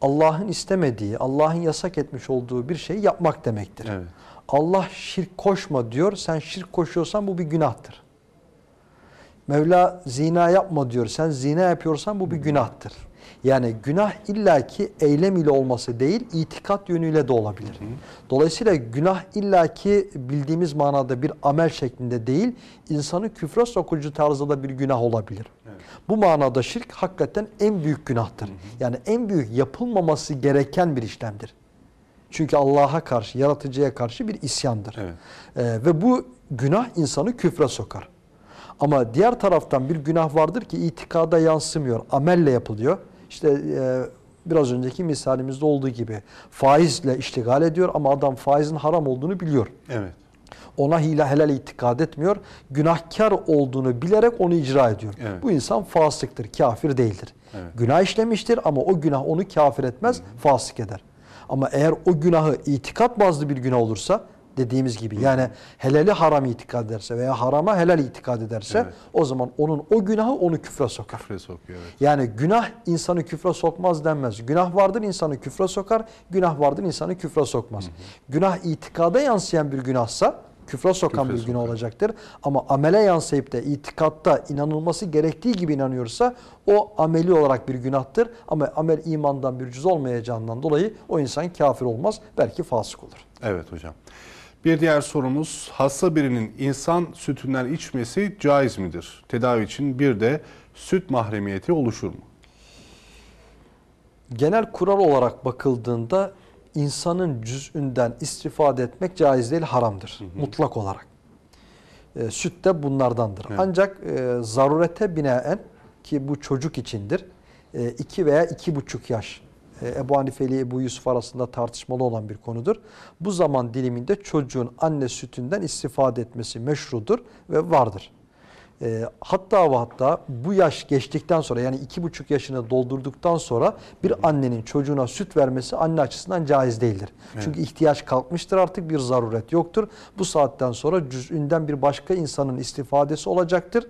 Allah'ın istemediği, Allah'ın yasak etmiş olduğu bir şeyi yapmak demektir. Evet. Allah şirk koşma diyor. Sen şirk koşuyorsan bu bir günahtır. Mevla zina yapma diyor. Sen zina yapıyorsan bu bir günahtır. Yani günah illaki eylem ile olması değil, itikat yönüyle de olabilir. Dolayısıyla günah illaki bildiğimiz manada bir amel şeklinde değil, insanı küfre sokucu tarzda da bir günah olabilir. Bu manada şirk hakikaten en büyük günahtır. Yani en büyük yapılmaması gereken bir işlemdir. Çünkü Allah'a karşı, yaratıcıya karşı bir isyandır. Evet. Ee, ve bu günah insanı küfre sokar. Ama diğer taraftan bir günah vardır ki itikada yansımıyor, amelle yapılıyor. İşte e, biraz önceki misalimizde olduğu gibi faizle iştigal ediyor ama adam faizin haram olduğunu biliyor. Evet. Ona hile helal itikad etmiyor. Günahkar olduğunu bilerek onu icra ediyor. Evet. Bu insan fasıktır, kafir değildir. Evet. Günah işlemiştir ama o günah onu kafir etmez, fasık eder. Ama eğer o günahı itikat bazlı bir günah olursa dediğimiz gibi yani helali haram itikad ederse veya harama helal itikad ederse Evet. o zaman onun o günahı onu küfre sokar. Küfre sokuyor. Evet. Yani günah insanı küfre sokmaz denmez. Günah vardır insanı küfre sokar, günah vardır insanı küfre sokmaz. Günah itikada yansıyan bir günahsa küfre sokan Küfre bir günah olacaktır. Ama amele yansıyıp da itikatta inanılması gerektiği gibi inanıyorsa o ameli olarak bir günahtır. Ama amel imandan bir cüz olmayacağından dolayı o insan kafir olmaz, belki fasık olur. Evet hocam. Bir diğer sorumuz hasta birinin insan sütünden içmesi caiz midir? Tedavi için bir de süt mahremiyeti oluşur mu? Genel kural olarak bakıldığında insanın cüz'ünden istifade etmek caiz değil, haramdır. Mutlak olarak. E, süt de bunlardandır. Evet. Ancak e, zarurete binaen ki bu çocuk içindir. 2 veya iki buçuk yaş. E, Ebu Hanife ile Ebu Yusuf arasında tartışmalı olan bir konudur. Bu zaman diliminde çocuğun anne sütünden istifade etmesi meşrudur ve vardır. E, hatta ve hatta bu yaş geçtikten sonra yani iki buçuk yaşını doldurduktan sonra bir annenin çocuğuna süt vermesi anne açısından caiz değildir. Çünkü ihtiyaç kalkmıştır artık bir zaruret yoktur. Bu saatten sonra cüz'ünden bir başka insanın istifadesi olacaktır.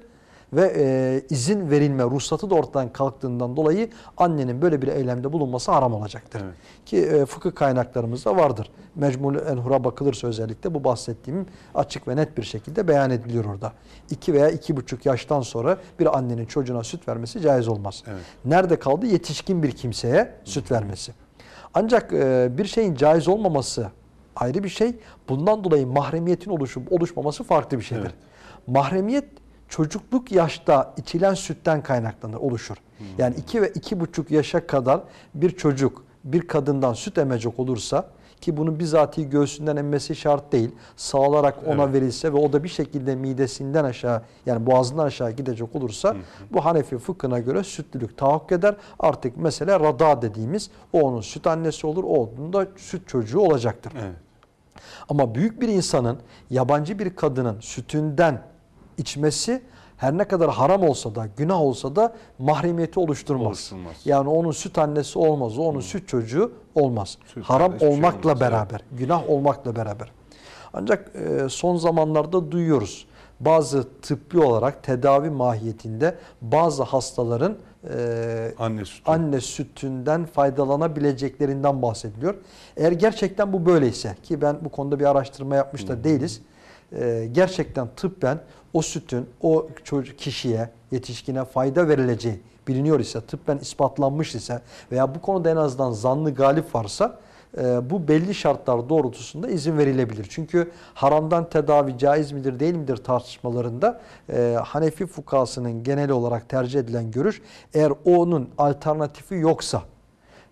Ve e, izin verilme ruhsatı da ortadan kalktığından dolayı annenin böyle bir eylemde bulunması haram olacaktır. Evet. Ki e, fıkıh kaynaklarımızda vardır. Mecmul Enhur'a bakılırsa özellikle bu bahsettiğim açık ve net bir şekilde beyan ediliyor orada. 2 veya iki buçuk yaştan sonra bir annenin çocuğuna süt vermesi caiz olmaz. Evet. Nerede kaldı? Yetişkin bir kimseye süt vermesi. Ancak e, bir şeyin caiz olmaması ayrı bir şey. Bundan dolayı mahremiyetin oluşup oluşmaması farklı bir şeydir. Evet. Mahremiyet çocukluk yaşta içilen sütten kaynaklanır, oluşur. Yani iki ve iki buçuk yaşa kadar bir çocuk bir kadından süt emecek olursa ki bunun bizatihi göğsünden emmesi şart değil. Sağlarak ona Evet. verilse ve o da bir şekilde midesinden aşağı yani boğazından aşağı gidecek olursa bu Hanefi fıkhına göre sütlülük tahakkuk eder. Artık mesela rada dediğimiz o onun süt annesi olur, o onun da süt çocuğu olacaktır. Evet. Ama büyük bir insanın yabancı bir kadının sütünden içmesi her ne kadar haram olsa da günah olsa da mahremiyeti oluşturmaz. Oluşturmaz. Yani onun süt annesi olmaz, onun süt çocuğu olmaz. Süt haram şey olmakla olmaz, evet. beraber, günah olmakla beraber. Ancak e, son zamanlarda duyuyoruz. Bazı tıbbi olarak tedavi mahiyetinde bazı hastaların e, Anne sütü. anne sütünden faydalanabileceklerinden bahsediliyor. Eğer gerçekten bu böyleyse ki ben bu konuda bir araştırma yapmış da değiliz. e, gerçekten tıbben o sütün o çocuk kişiye, yetişkine fayda verileceği biliniyor ise, tıbben ispatlanmış ise veya bu konuda en azından zanlı galip varsa e, bu belli şartlar doğrultusunda izin verilebilir. Çünkü haramdan tedavi caiz midir değil midir tartışmalarında e, Hanefi fukasının genel olarak tercih edilen görüş eğer onun alternatifi yoksa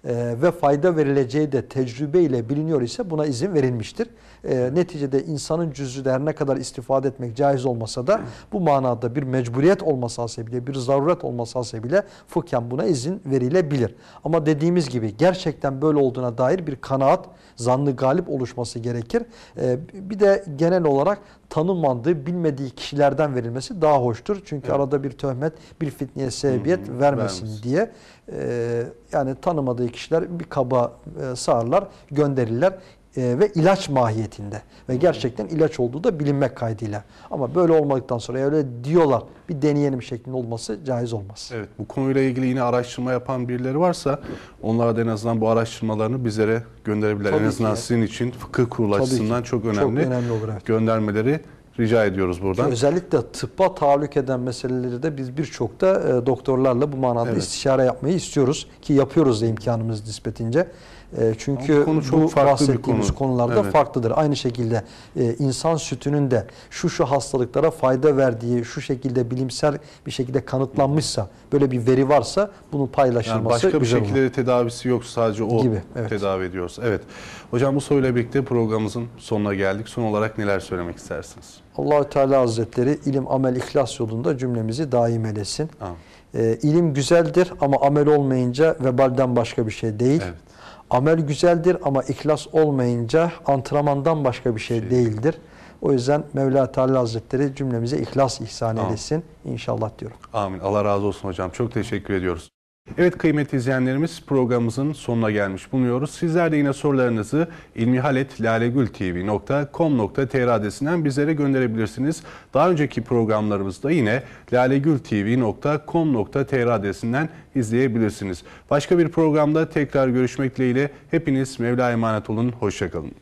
e, ve fayda verileceği de tecrübe ile biliniyor ise buna izin verilmiştir. E, neticede insanın cüzü de her ne kadar istifade etmek caiz olmasa da bu manada bir mecburiyet olması hasebiyle, bir zaruret olması hasebiyle fıkhen buna izin verilebilir. Ama dediğimiz gibi gerçekten böyle olduğuna dair bir kanaat, zannı galip oluşması gerekir. E, bir de genel olarak tanınmadığı, bilmediği kişilerden verilmesi daha hoştur. Çünkü Evet. arada bir töhmet, bir fitneye sebebiyet Hı hı, vermesin vermesin. diye e, yani tanımadığı kişiler bir kaba e, sağırlar, gönderirler e, ve ilaç mahiyetinde ve gerçekten ilaç olduğu da bilinmek kaydıyla. Ama böyle olmadıktan sonra öyle diyorlar bir deneyelim şeklinde olması caiz olmaz. Evet bu konuyla ilgili yine araştırma yapan birileri varsa onlar da en azından bu araştırmalarını bizlere gönderebilirler. Tabii en azından ki. sizin için fıkıh kurulu açısından çok Çok önemli. önemli olur, evet. Göndermeleri rica ediyoruz buradan. Özellikle tıbba tahallük eden meseleleri de biz birçok da e, doktorlarla bu manada Evet. istişare yapmayı istiyoruz ki yapıyoruz da imkanımız nispetince. E, çünkü Ama konu çok bu bahsettiğimiz konu. konularda Evet. farklıdır. Aynı şekilde e, insan sütünün de şu şu hastalıklara fayda verdiği şu şekilde bilimsel bir şekilde kanıtlanmışsa böyle bir veri varsa bunun Yani paylaşılması başka bir olur. şekilde de tedavisi yok sadece o Gibi, evet. tedavi ediyoruz. Evet. Hocam bu soruyla birlikte programımızın sonuna geldik. Son olarak neler söylemek istersiniz? Allahü Teala Hazretleri ilim, amel, ihlas yolunda cümlemizi daim eylesin. Amin. E, ilim güzeldir ama amel olmayınca vebalden başka bir şey değil. Evet. Amel güzeldir ama ihlas olmayınca antrenmandan başka bir şey, Şey. değildir. O yüzden Mevla Teala Hazretleri cümlemize ihlas ihsan Amin. eylesin inşallah diyorum. Amin. Allah razı olsun hocam. Çok teşekkür ediyoruz. Evet kıymetli izleyenlerimiz programımızın sonuna gelmiş bulunuyoruz. Sizler de yine sorularınızı ilmihaletlalegültv.com.tr adresinden bizlere gönderebilirsiniz. Daha önceki programlarımızda yine lalegültv.com.tr adresinden izleyebilirsiniz. Başka bir programda tekrar görüşmek dileğiyle hepiniz Mevla emanet olun. Hoşçakalın.